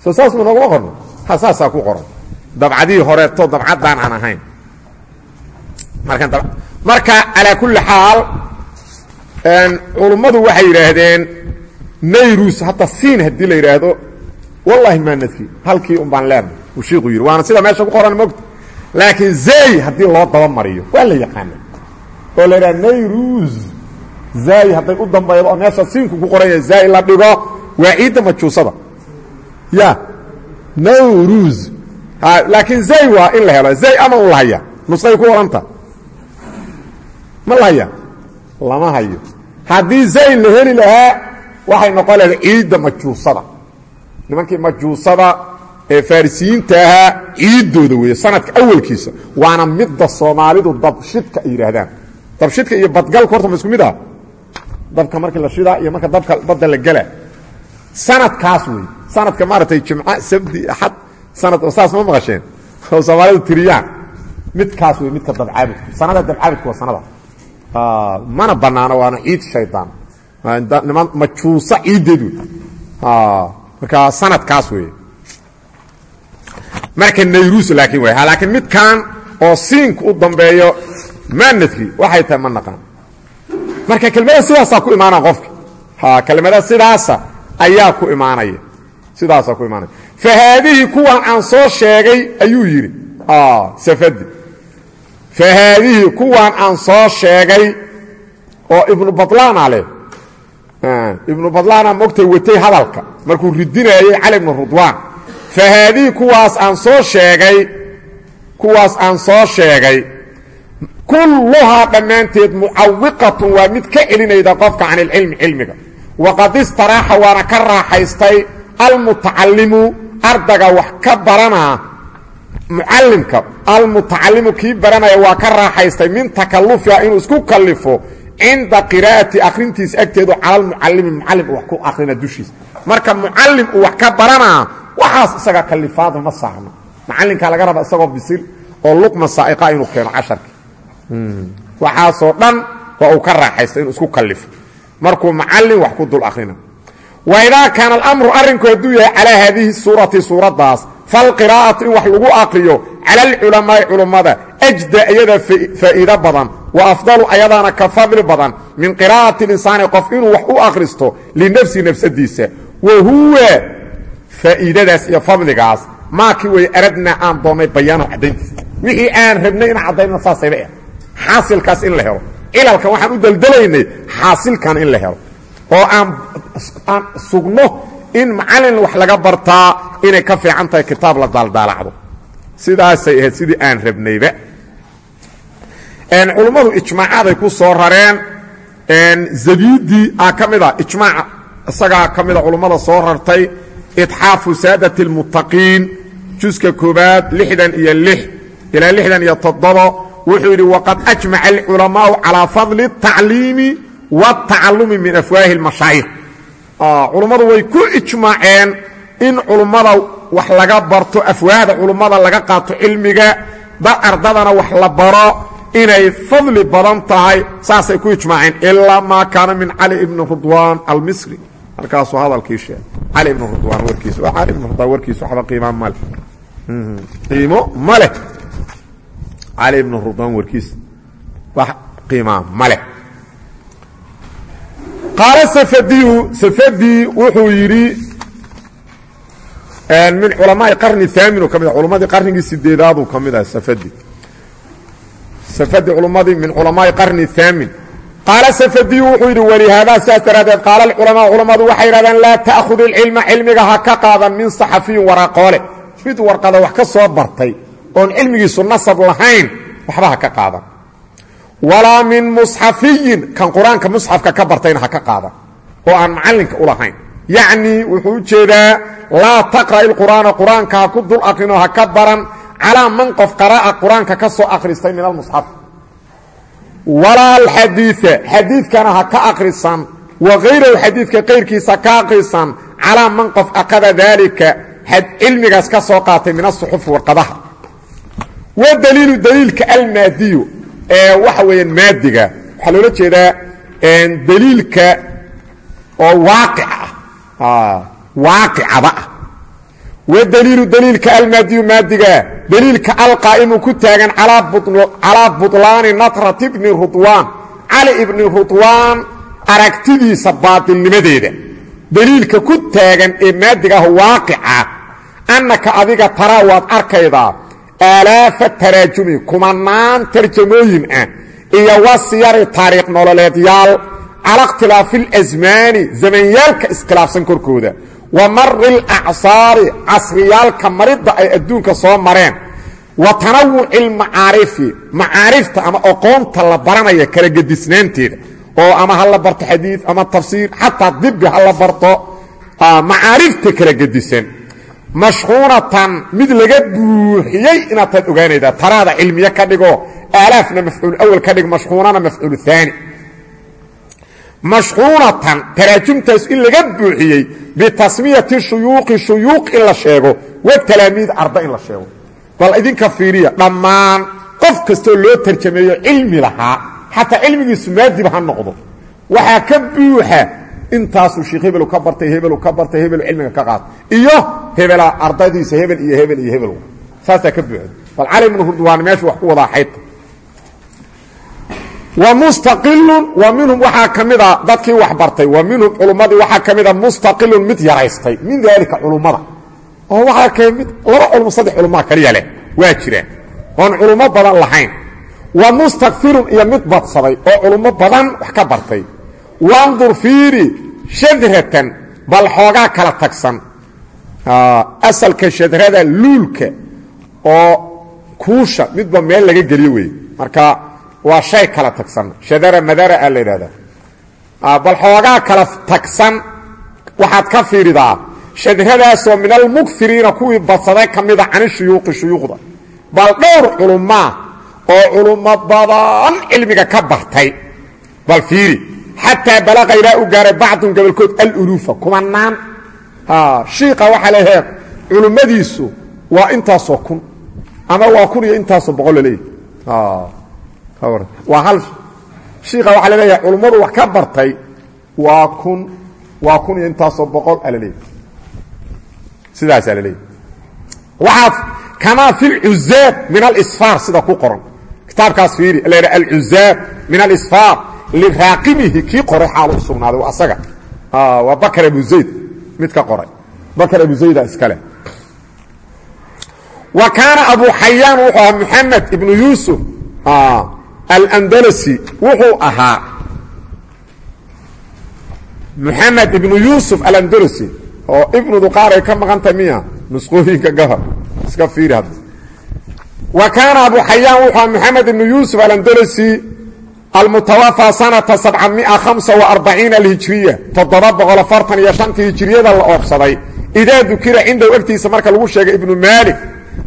Soo saas ma nooguma qorno. Ha saasaa ku qoran. Dabcadihii horeeto dabcaddaan aan ahayn. Marka marka calaa kulli xaal culummadu waxay yidhaahdeen nayrus hadda siin haddii la yidhaahdo wallaahi maa nadki. Halkii un baan leenay uu shiiku yidhi waana sida meesha ku qoran mogta laakiin zay haddii loo dabamariyo waa la yaqaana oo la yidhaha nayrus zay hadday u dambaydo oo meesha siinku ku qoranya zay la dhigo waa ciidda majuusada. Ya nawrus laakiin zay waa in la helo zay ama un la haya nusqay ku oranta ma la haya lama hayo. Haddii zayn la heli lahaa waxay noqon lahayd ciidda majuusada nimankii majuusada ee farisiyiinta ahaa ciiddooda weeye sanadka awalkiisa. Waana midda soomaalidu dabshidka yidhaahdaan. Dabshidka iyo badgalka horta ma isku mid aha dabka markii la shidaa iyo marka dabka badda la gela. Sanadkaas wey sanadka maaragtay jimca sabdi axad sanad saas ma maqasheen? Oo soomaalidu tiriyaan. Midkaas wey midka dabcaabidku. Sanada dabcaabidku waa sanada. Mana banaano waana ciid shaydaan niman majuusa ciiddeed wey marka sanadkaas wey marka nayrus laakiin way laakiin midkan oo siinka u dambeeyo maanadki waxay tahay ma naqaan. Marka kelmada sidaasaa ku imaanaya qofka. Kelmada sidaasa ayaa ku imaanaya. Sidaasaa ku imaanaya. Fa haadihi kuwan aan soo sheegay ayuu yidhi. Safadi fa haadihi kuwan aan soo sheegay oo ibnu badlaana leh ibnu badlaana mogtay watay hadalka markuu ridinaayey cali ibnu rudwaan fa haadihi kuwaas aan soo sheegay kuwaas aan soo sheegay kulluhaa dhammaanteed mucawiqatun waa mid ka celinayda qofka can ilcilmi cilmiga. Waqad istaraaxa waana ka raaxaystay almutacallimu ardaga wax ka baranaa mucallimka. Almutacallimu kii baranaya waa ka raaxaystay min takallufiha inuu isku kallifo cinda qiraa'ati akhrintiisa agteedu cala almucallimi mucallim uu wax ku akhrina dushiisa. Marka mucallim uu wax ka baranaa waxaas isaga kalifaadu ma saarno. Macallinkaa laga raba isagoo bisil oo luqma saa'iqa inuu keeno casharka. Waxaasoo dhan waa uu ka raaxaysta inuu isku kallifo markuu macallin wax ku dul akhrina waidaa kaana alamru arrinku hadduu yahay calaa haadihi suurati suuraddaas falqiraa'atu in wax lagu aqriyo cala alculamaa'i culummada ajda iyada faa'iido badan wa afdalu ayadaana ka fadli badan min qiraa'ati linsaani qof inuu wax u akhristo linafsihi nafsadiisa. Wa huwa faa'iidadaas iyo fadligaas maakii way aradnaa aan doonnay bayaano caddayntiisa wixii aan rabnay inaan caddayno saasayba ah xaasilkaas in la helo. Cilalkan waxaan u daldalaynay xaasilkan in la helo. Oo aan aan sugno in macallin wax laga bartaa inay ka fiican tahay kitaab la daaldaalacdo sidaasay ahayd sidii aan rabnayba culummadu ijmaacaday ku soo rareen zabiidii a ka mida ijmaaca isagaa ka mida culummada soo rartay itxaafu saadat اlmuttaqiin juska koobaad lixdan iyo lix ilaa lixdan iyo toddobo wuxuu yidhi waqad ajmaca alculamaau calaa fadli الtacliimi wاtacalumi min afwaahi اlmashaayikh culummadu way ku ijmaaceen in culummada wax laga barto afwaahda culummada laga qaato cilmiga dad ardadana wax la baro inay fadli badan tahay saasay ku ijmaaceen ilaa maa kaana min cali ibni rudwaan almisri. Markaasuu hadalkii sheegay. Cali ibn rudwaan warkiis cali ibn rudwaan warkiis waxba qiimaa male qiimo ma leh. Cali ibn rudwaan warkiis wax qiimaa ma leh. Qaala safadiyu safadi wuxuu yidhi min culamaai qarni aamin ka mid culummadii qarnigii sideedaaduu ka mid ah safadi safadi culummadii min culamaai qarni aamin qaala safadiyu wuxuu yidhi walihaadaa saas daraaddeed qaala alculamaa culammadu waxay yidhahdeen laa ta'khud ilcilma cilmiga ha ka qaadan min saxafiyin waraaqoole. Mid warqada wax ka soo bartay oon cilmigiisu nasab lahayn waxba ha ka qaadan. Walaa min musxafiyin kan qur'aanka musxafka ka bartayna ha ka qaadan oo aan macallinka u lahayn. Yacnii wuxuu u jeedaa laa taqra'i lqur'aana qur'aanka calaa man qof qara'a qur'aanka ka soo akhristay min almusxaf. Walaa alxadiia xadiidkana ha ka akrisan wa hayrahu xadiidka kayrkiisa ka akrisan calaa man qof aqada daalika cilmigaas ka soo qaatay min asuxufi warqadaha. Wa daliilu daliilka almaadiyu ee waxa weeyaan maadiga waxaa loola jeedaa daliilka oo waaqic ah. Waaqicaba ah wa daliilu daliilka almaadiyu maadiga daliilka alqaa'imu ku taagan calaa butlaani natrati bni rudwaan. Cali ibni rudwaan aragtidiisa baatilnimadeeda. Daliilka ku taagan ee maadiga ah waaqica annaka adiga taraa waad arkaydaa aalaafa taraajumi kumanaan tarjamooyin ah iyo wa siyari taariikh nololeedyaal cala ikhtilaafi اlasmaani zamanyaalka iskhilaafsan korkooda wa mari اlacsaari casriyaalka maridda ay adduunka soo mareen. Wa tanawuci اlmacaarifi macaarifta ama aqoonta la baranaya kala gedisnaanteeda. Oo ama ha la barto xadiid ama tafsiir xataa dibi ha la barto macaarifta kala gedisan mashxuunatan mid laga buuxiyey inaad taad ogaanaydaa taraada cilmiye ka dhigo aalaafna mafcuul awal ka dhig mashxuunana mafcuul aani mashxuunatan taraajumtaas in laga buuxiyey bitasmiyati shuyuuqi shuyuuq in la sheego wa talaamiid arda in la sheego. Bal idinka fiiriya dhammaan qof kastoo loo tarjameeyo cilmi lahaa xataa cilmigiisu maadiba ha noqdo. Waxaa ka buuxa intaasuu sheekh hebelu ka bartay hebelu ka bartay hebelu cilmiga ka qaata iyo hebela ardadiisa hebel iyo hebel iyo hebel. Saasaa wa mustaqilun wa minhum waxaa ka mida dadkii wax bartay. Wa minhum culummadii waxaa ka mida mustaqilun mid yaraystay. Min daalika culummada oo waxaa ka mid laba culmo saddex culummaa kaliya leh. Waa jiraan oon culummo badan lahayn. Wa mustakfirun iyo mid badsaday oo culummo badan wax ka bartay. Wandur fiiri shadratan bal xoogaa kala tagsan. Asalka oo kuusha midba meel laga geliyo marka waa shay kala tagsan. Shadara madara a la yidhahda bal xoogaa kala tagsan waxaad ka fiiridaa shadradaasoo min almukiriina kuwii badsaday ka mida cani shuyuuqi shuyuuqda. Bal dhowr culummaa oo culummo badan cilmiga ka bartay. Bal fiiri xataa balaqa ilaa u gaaray bacdun gobolkood aluluufa kumanaan shiiqa waxaa leeyahay culummadiisu waa intaasoo kun ama waa kun iyo intaasoo boqol laleeyahy waa hal shiiqa waxaa la leeyahay culummadu wax ka bartay waa kun waa kun iyo intaasoo boqol a laleeyahy sidaasaa laleeyahy waxaad kamaa fi lcuzaab min alisfaar sida ku qoran. Kitaabkaas fiiri la yidha alcuzaab min alisfaar liraaqimihi kii qoray xaalu sugnaaday waa asaga. Waa bakar abu zayd mid ka qoray. Bakar abu zayda iskale wa kaana abu xayaan wuxuu ahaa moxamed ibnu yuusuf alandalasi wuxuu ahaa moxamed ibnu yuusuf alandalasi oo ibnudu qaar ay ka maqantah miya nusqooyinka gahor iska fiiri hadda. Wa kaana abu xayaan wuxuu ahaa moxamed ibnu yuusuf alandalasi almutawafaa sanata sabcamia hamsa waarbaciina alhijriya toddoba boqol afartan iyo shantii hijiriyada la oobsaday idaa dukira cindahu agtiisa marka lagu sheegay ibnu maalik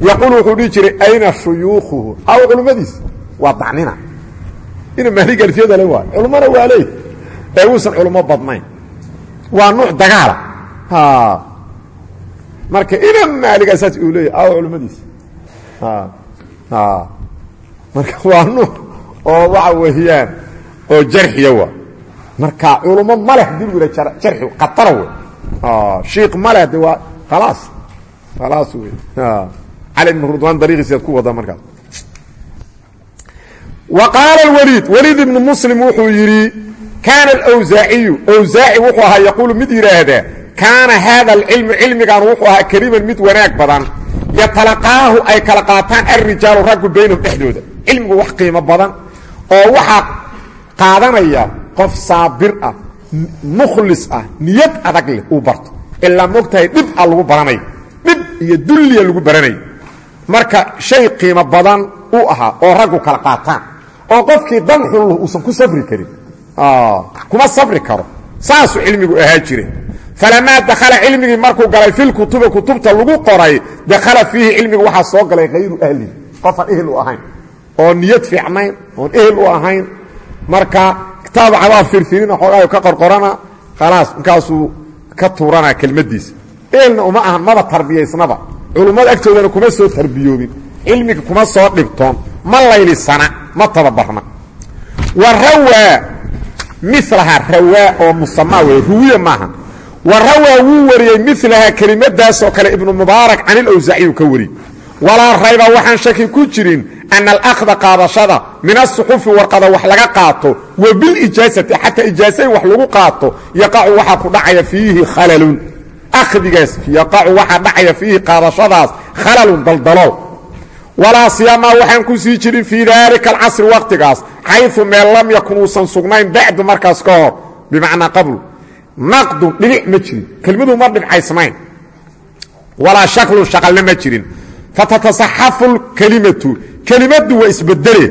yaquul wuxuu dhihi jiray ayna shuyuukhuhu? Aw culummadiisa waa dacnina ina maalik alfiyada le waayo culummona waa leey. Ee uusan culummo badnayn. Waa nuuc dagaala marka ina maalik asaas uu leeyahy aw culummadiisa marka waa nuuc oo waxa weeyaan oo jarxiya waa. Marka culummo ma leh yidha jarxi khatara wey shiik ma leh de waa khalaas. Khalaas wey cali ibn rudwaan dariiqiisaad ku wada markaas wa qaala wliid ibnu muslim wuxuu yidhi kaana alwsaaciyu wsaaci wuxuu ahaa yaquulu mid yidhaahdaa kaana haada alcilmu cilmigan wuxuu ahaa kariman mid wanaag badan. Yatalaqaahu ay kala qaataan alrijaalu raggu baynahum dhexdooda. Cilmigu wax qiimo badan oo waxaa qaadanaya qof saabir ah mukhlis ah niyad adag leh uu barto. Ilaa mogtahay dhib a lagu baranay dhib iyo dulliya lagu baranay. Marka shay qiimo badan u ahaa oo raggu kala qaataan oo qofkii dan xunlu uusan ku safri karin. Kuma safri karo. Saasuu cilmigu ahaa jire falamaa dakhala cilmigii markuu galay filkutubi kutubta lagu qoray dakhala fiihi cilmiga waxaa soo galay hayru ahlihi qofaan ehel u ahayn oo niyad fiicnayn oon ehel u ahayn. Marka kitaab cabaa firfirina xoogaayo ka qorqorana khalaas markaasuu ka tuuranaa kelmaddiisa ehelna uma ahan maba tarbiyaysnaba. Culummada agtoodana kuma soo tarbiyoobin. Cilmiga kuma soo dhibtoon ma laylisana ma tababarna. Wa rawaa milaha rawaa oo musamaa wey ruwiya maaha wa rawaa wuu wariyey milaha kelimadaasoo kale ibnu mubaarak can ilawsaaciyu ka wariyey. Walaa rayba waxaan shaki ku jirin ana alahda qaadashada min asuxufi warqada wax laga qaato wa bilijaasati xataa ijaasa in wax lagu qaato yaqacu waxaa ku dhacaya fiihi khalalun. Akhdigaas yaqacu waxaa dhacaya fiihi qaadashadaas khalalun daldalool walaa siyamaa waxaan ku sii jirin fii daalika alcasri waqtigaas xayu meel lam yakun uusan sugnayn bacdu markaas ka hor bimacnaa qablu. Naqdun dhibic ma jirin kelmadu ma dhibcaysnayn. Walaa shaklun shaqalna ma jirin. Fatatasaxafu lkelimatu kelimadu waa isbedele.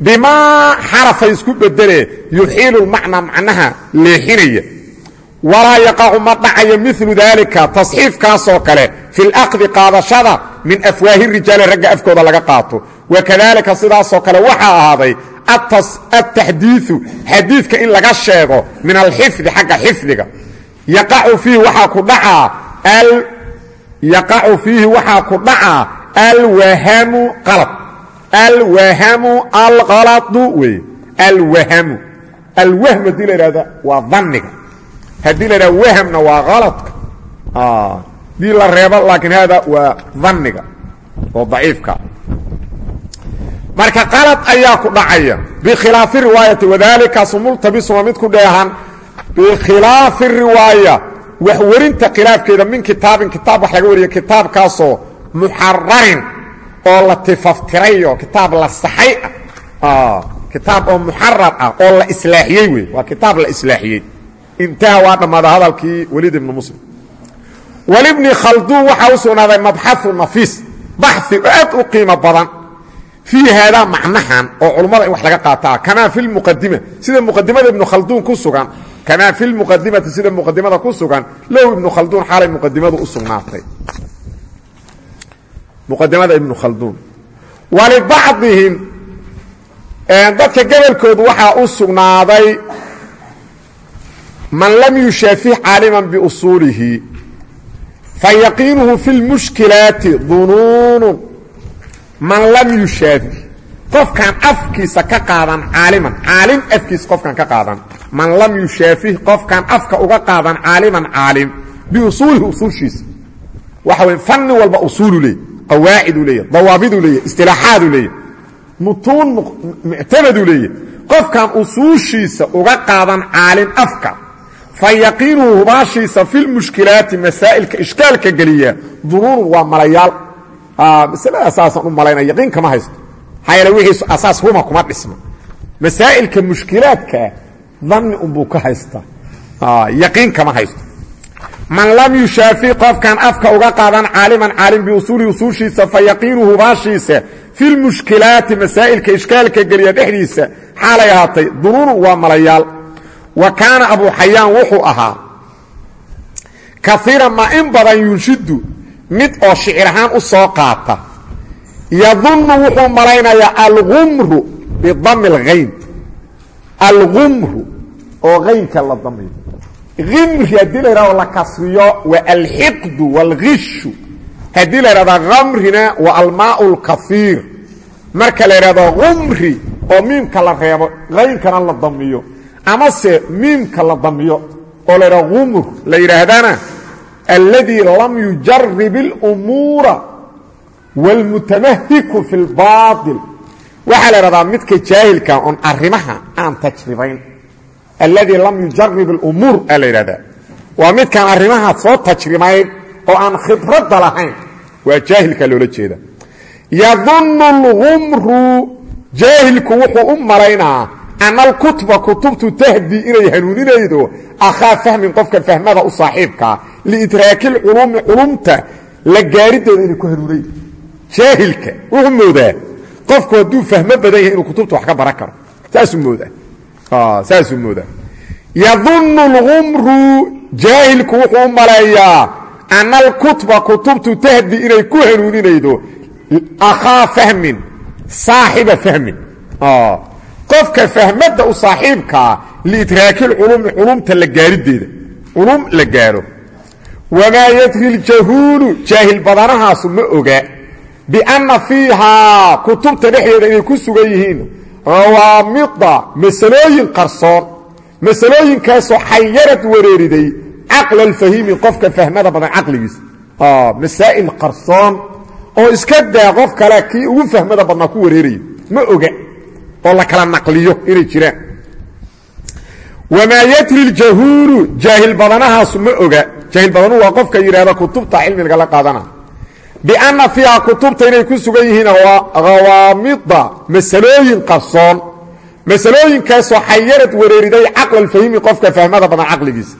Bimaa xarafay isku bedele yuxiilu lmacnaa macnaha leexinaya walaa yaqacu ma dhacayo milu daalika tasxiifkaasoo kale fi laqdi qaadashada min afwaahi rijaali ragga afkooda laga qaato. Wakadalika sidaasoo kale waxaa ahaaday ataxdiiu xadiidka in laga sheego min alxifdi xagga xifdiga. Yaqacu fiihi waxaa ku dhacaa alwahamu qalad. Alwahamu alqaladu wey alwahamu. Alwahm haddii la ihahda waa daniga haddii la idhaha wahamna waa haladka dii la reebo laakiin hada waa daniga oo daciifka. Marka qalad ayaa ku dhacaya. Bikhilaafi riwaayati wadaalikaasu multabisun waa mid ku dheehan. Bikhilaafi riwaaya wax werinta khilaafkeeda min kitaabin kitaab wax laga wariya kitaabkaasoo muxararin oo la tifaftirayo kitaab la saxay ah kitaab oo muxarar ah oo la islaaxiyey wey waa kitaab la islaaxiyey intaha waa dhammaada hadalkii weliid ibnu muslim. Walibni khalduun waxaa u sugnaaday mabxau nafiis baxi aad u qiimo badan fii haadaa macnahan oo culummada in wax laga qaataa. Kamaa fi lmuqadima sida muqadimada ibnu khalduun ku sugan kamaa fi lmuqadimati sida muqadimada ku sugan low ibnu khalduun xaalay muqadimadu u sugnaatay. Muqadimada ibnu khalduun walibacdihim dadka gobolkoodu waxaa u sugnaaday man lam yushaafi caaliman biusuulihi fayaqiinuhu fi lmushkilaati dunuunun. Man lam yushaafi qofkaan afkiisa ka qaadan caaliman caalim afkiisa qofkaan ka qaadan. Man lam yushaafi qofkaan afka uga qaadan caaliman caalim biusuulihi usuushiisa. Waxa wey fanni walba usuulu leey qawaaciduu leeyahy dawaabiduu leeyahy istilaaxaaduu leeyahy mutuun muctamaduu leeyahy qofkan usuushiisa uga qaadan caalin afka fa yaqiinuhu hubaashiisa filmushkilaati masaa'ilka ishkaalka geliya dunuunun waa malayaal masalada asaasaan u malaynaya yaqiin kama haysto maxaa yeele wixiisu asaas ruma kuma dhisma masaa'ilka mushkilaadkaa danni unbuu ka haystaa yaqiin kama haysto man lam yushaafi qofkan afka uga qaadan caaliman caalim biusuuli usuushiisa fa yaqiinu hubaashiisa fi lmushkilaati masaa'ilka ishkaalka geliya dhexdiisa xaalay ahaatay malayaal wa kaana abu xayaan wuxuu ahaa kaiiran ma in badan yunshidu mid oo shicir ahaan u soo qaata yadunnu wuxuu malaynayaa algumru bidami اlhayn algumru oo haynka la damiyo imri haddii la yhahdo la kasriyo waa alxiqdu wاlgishu haddii la yhahdo kamrina waa almaa اlkaiir marka la yidhahdo humri oo miimka la reebo haynkana la damiyo amase miimka la damiyo oo la yidhahdo humr la yidhaahdana alladii lam yujarib اlumuura wاlmutamahiku fi اlbaaطil waxaa la idhahdaa midka jaahilka oon arrimaha aan tajribayn alladii lam yujarib اlumuur aa la yidhahdaa waa midkaan arrimaha soo tajribayn oo aan khibradda lahayn waa jaahilka loola jeeda yadunnu اlgumru jaahilku wuxuu u malaynaa ana alkutba kutubtu tahdi inay hanuuninaydo akhaa fahmin qofka fahmada u saaxiibkaa liidraaki lculuumi culumta la gaarideeda inay ku hanuunayn jaahilka wuxuu moodaa qofku hadduu fahmo badan yahay inuu wax ka baran karo. Saasuu moodaa. Saasuu moodaa. Yadunnu اlgumru jaahilku wuxuu u maleeyaa ana kutubtu tahdi inay ku hanuuninaydo akhaa fahmin saaxiba fahmin qofka fahmadda u saaxiibkaa liidraaki lculuumi culumta la gaarideeda culum la gaaro. Wamaa yadri ljahuulu jaahil badanahaasu ma oga bianna fiihaa kutubta dhexdeeda inay ku sugan yihiin hawaamida masalooyin qarsoon masalooyinkaasoo xayarad wareeriday caqla alfahiimi qofka fahmada badan caqligiisa. Masaa'il qarsoon oo iska daa qof kale kii ugu fahmada badnaa ku wareeraya ma oga oo la kala naqliyo inay jiraan. Wamaa yadri ljahuulu jaahil badanahaasu ma oga. Jaahil badanuhu waa qofka yidhahda kutubta cilmiga la qaadana bianna fiiha kutubta inay ku sugan yihiin hawaamida masalooyin qarsoon. Masalooyinkaasoo xayarad wareeriday caqla alfahimi qofka fahmada badan caqligiisa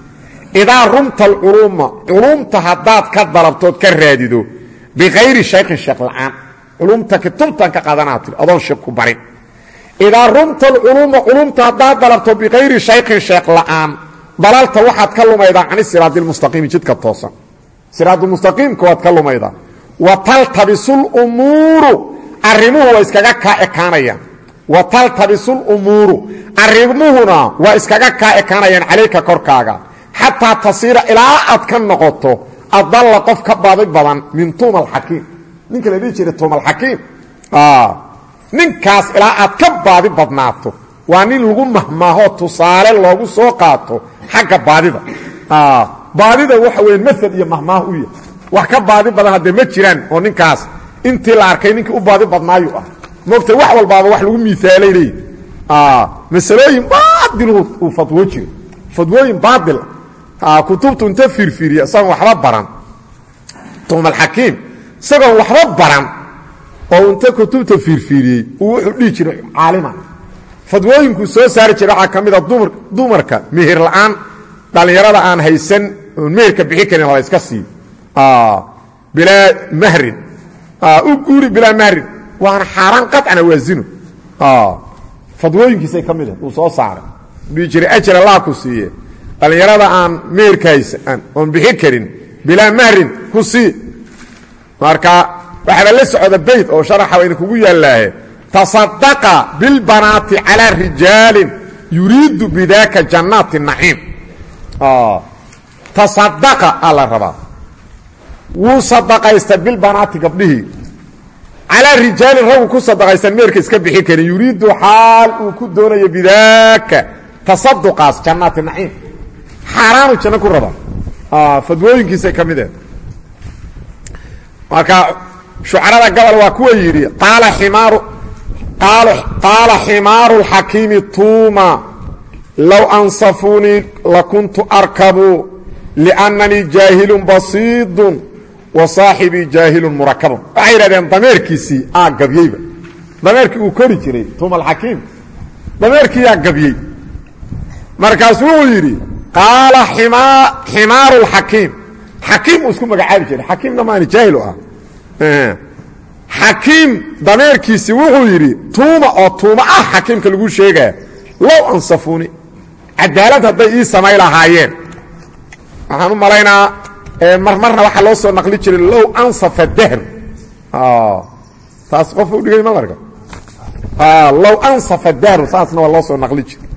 idaa rumta alculuuma culumta haddaad ka dalabtood ka raadido bikayri shaykhin sheekh la'aan. Culumta kutubtan ka qaadanaa tir adoon sheek ku barin idaa rumta alculuuma culumta haddaad dalabto bikayri shaykhin sheekh la'aan. Dalalta waxaad ka lumaydaa cani siraadi lmustaqiimi jidka toosan. Siraadumustaqiimka waad ka lumaydaa. Wa taltabisuluumuuru arrimuhu waa iskaga kaa ekaanayaan. Wa taltabisuluumuuru arrimuhuna waa iskaga kaa ekaanayaan calayka korkaaga. Xataa tasiira ilaa aad ka noqoto adalla qof ka baadi badan min tuuma alxakiim ninka la dhihi jiray tuumalxakiim ninkaas ilaa aad ka baadi badnaato waa nin lagu mahmaaho tusaale loogu soo qaato xagga baadida. Baadida waxa weya maal iyo mahmaah u yahy wax ka baadi badan haddee ma jiraan oo ninkaas intii la arkay ninkii u baadi badnaayu ah. Moogta wax walbaaba wax lagu miaalay leeyi masalooyin baadil uu fadwo jiro fadwooyin baadil. Kutubtu inta fiirfiiriya isagoon waxba baran. Tuumalxakiim isagoon waxba baran oo inta kutubta fiirfiiriyey uu wuxuu dhihi jiray caalima. Fadwooyinkuu soo saari jiray waxaa ka mida dumarka mihir la'aan dhallinyarada aan haysan oon meherka bixi karin la yska siiyo bilaa mahrin. U guuri bilaa mahrin. Waana xaaraan qacana waa zino fadwooyinkiisay ka mid ah uu soo saaray. Dhihi jiray ajar allah ku siiye dhallinyarada aan meherka haysan oon bixi karin bilaa mahrin ku sii. Marka waxaaba la socda bayt oo sharaxa wayna kugu yaallaahe tasadaqa bilbanaati calaa rijaalin yuriidu bidaaka jannaati naciim. Tasadaqa aa la rabaa. Wuu sadaqaysta bilbanaati gabdhihii calaa rijaalin ragu ku sadaqaysan meerka iska bixi karin yuriidu xaal uu ku doonayo bidaaka tasaduqaas jannaati naciim. Xaaraanu janno ku rabaa. Fadwooyinkiisay ka mid marka shucarada gobol waa kuwa yidhi qaala ximaaru اlxakiimi tuuma low ansafuunii lakuntu arkabu liannanii jaahilun basiidun wa saaxibii jaahilun murakabun waxay yidhahdeen dameerkiisii aa gabyeyba dameerkii uu kori jiray tuuma alxakiim dameerkiiyaa gabyey markaasu wuxuu yidhi qaala ximaaru اlxakiim xakiim uu isku magacaabi jiray. Xakiimna maani jaahilu ah xakiim dameerkiisii wuxuu yidhi tuuma oo tuuma ah xakiimka lagu sheegaa low ansafuuni. Cadaalad hadday ii samay lahaayeen. Waxaan u malaynaa marmarna waxaa loo soo naqli jiray low ansafa dahru. Taas qof u dhigay ma marka. Low ansafa dahru saasna waa loo soo naqli jiray.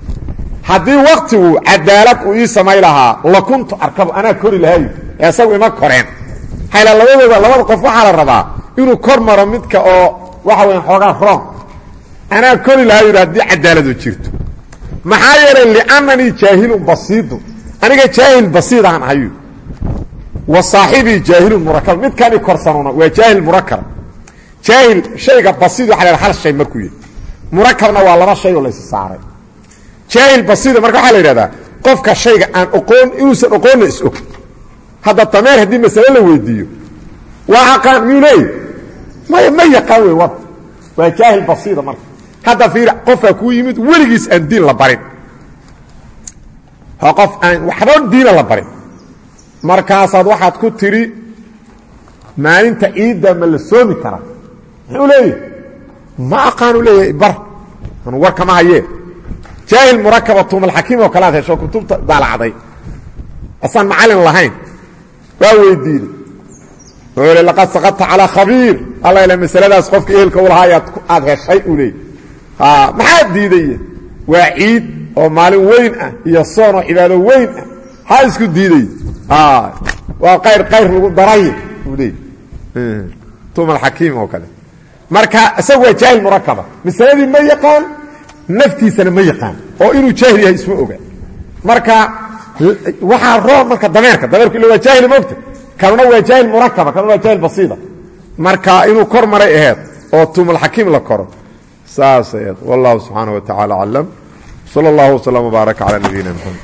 Haddii waktigu cadaalad uu ii samay lahaa lakuntu arkabu anaa kori lahay isagu ima koreen hayla labadooda labada qof waxaa la rabaa inuu kor maro midka oo waxa weya xoogaa room anaa kori lahaa yidhi haddii cadaaladu jirto. Maxaa yeelay liannanii jaahilun basiidun. Aniga jaahil basiidaan ahayu wa saaxibii jaahilun murakab midkaani korsanuna waa jaahil murakab jaahil shayga basiid waxa la hal shay markuu yihi murakabna waa laba shay oo laysi saaray. Jaahil basiida marka waxaa la yidhahdaa qofka shayga aan oqoon inuusan oqoonna is og hadda dameer haddii masale la weydiiyo waa aqaan miyuu leey maya ma yaqaan wey war waa jaahil basiida marka. Hadda fiir qofaa kuu yimid weligiis aan diin la barin. Qof aan waxba diina la barin. Markaasaad waxaad ku tidhi maalinta ciidda ma la soomi karaa. Muxuu leeyahy ma aqaanu leeyahay bar anu war kama hayee jaahil murakaba tuumalxakiim oo kale ad hesho kutubta daalacday asaan macallin lahayn waa weydiiday wuxuu laqad sakadta calaa khabiir. Alla masaladaas qofka ehelka u lahaa aad heshay uu leeyay maxaa diidaya? Waa ciid oo maalin weyn ah iyo soon oo cibaado weyn ah. Ha isku diiday waa qayr qayr lagu daray uu leey tuumalxakiim oo kale. Marka isagu waa jaahil murakaba masaladii ma yaqaan naftiisana ma yaqaan oo inuu jaahil yahay isma oga. Marka waxaa roob marka dameerka dameerku ila waa jaahil mogta kanuna waa jaahil murakaba kanuna waa jaahil basiida marka inuu kor maray aheed oo tuumulxakiim la koro saasay ahed wallahu subxaana wa tacaala aclam. Sala allahu waslama baaraka cala nabiyina maxamed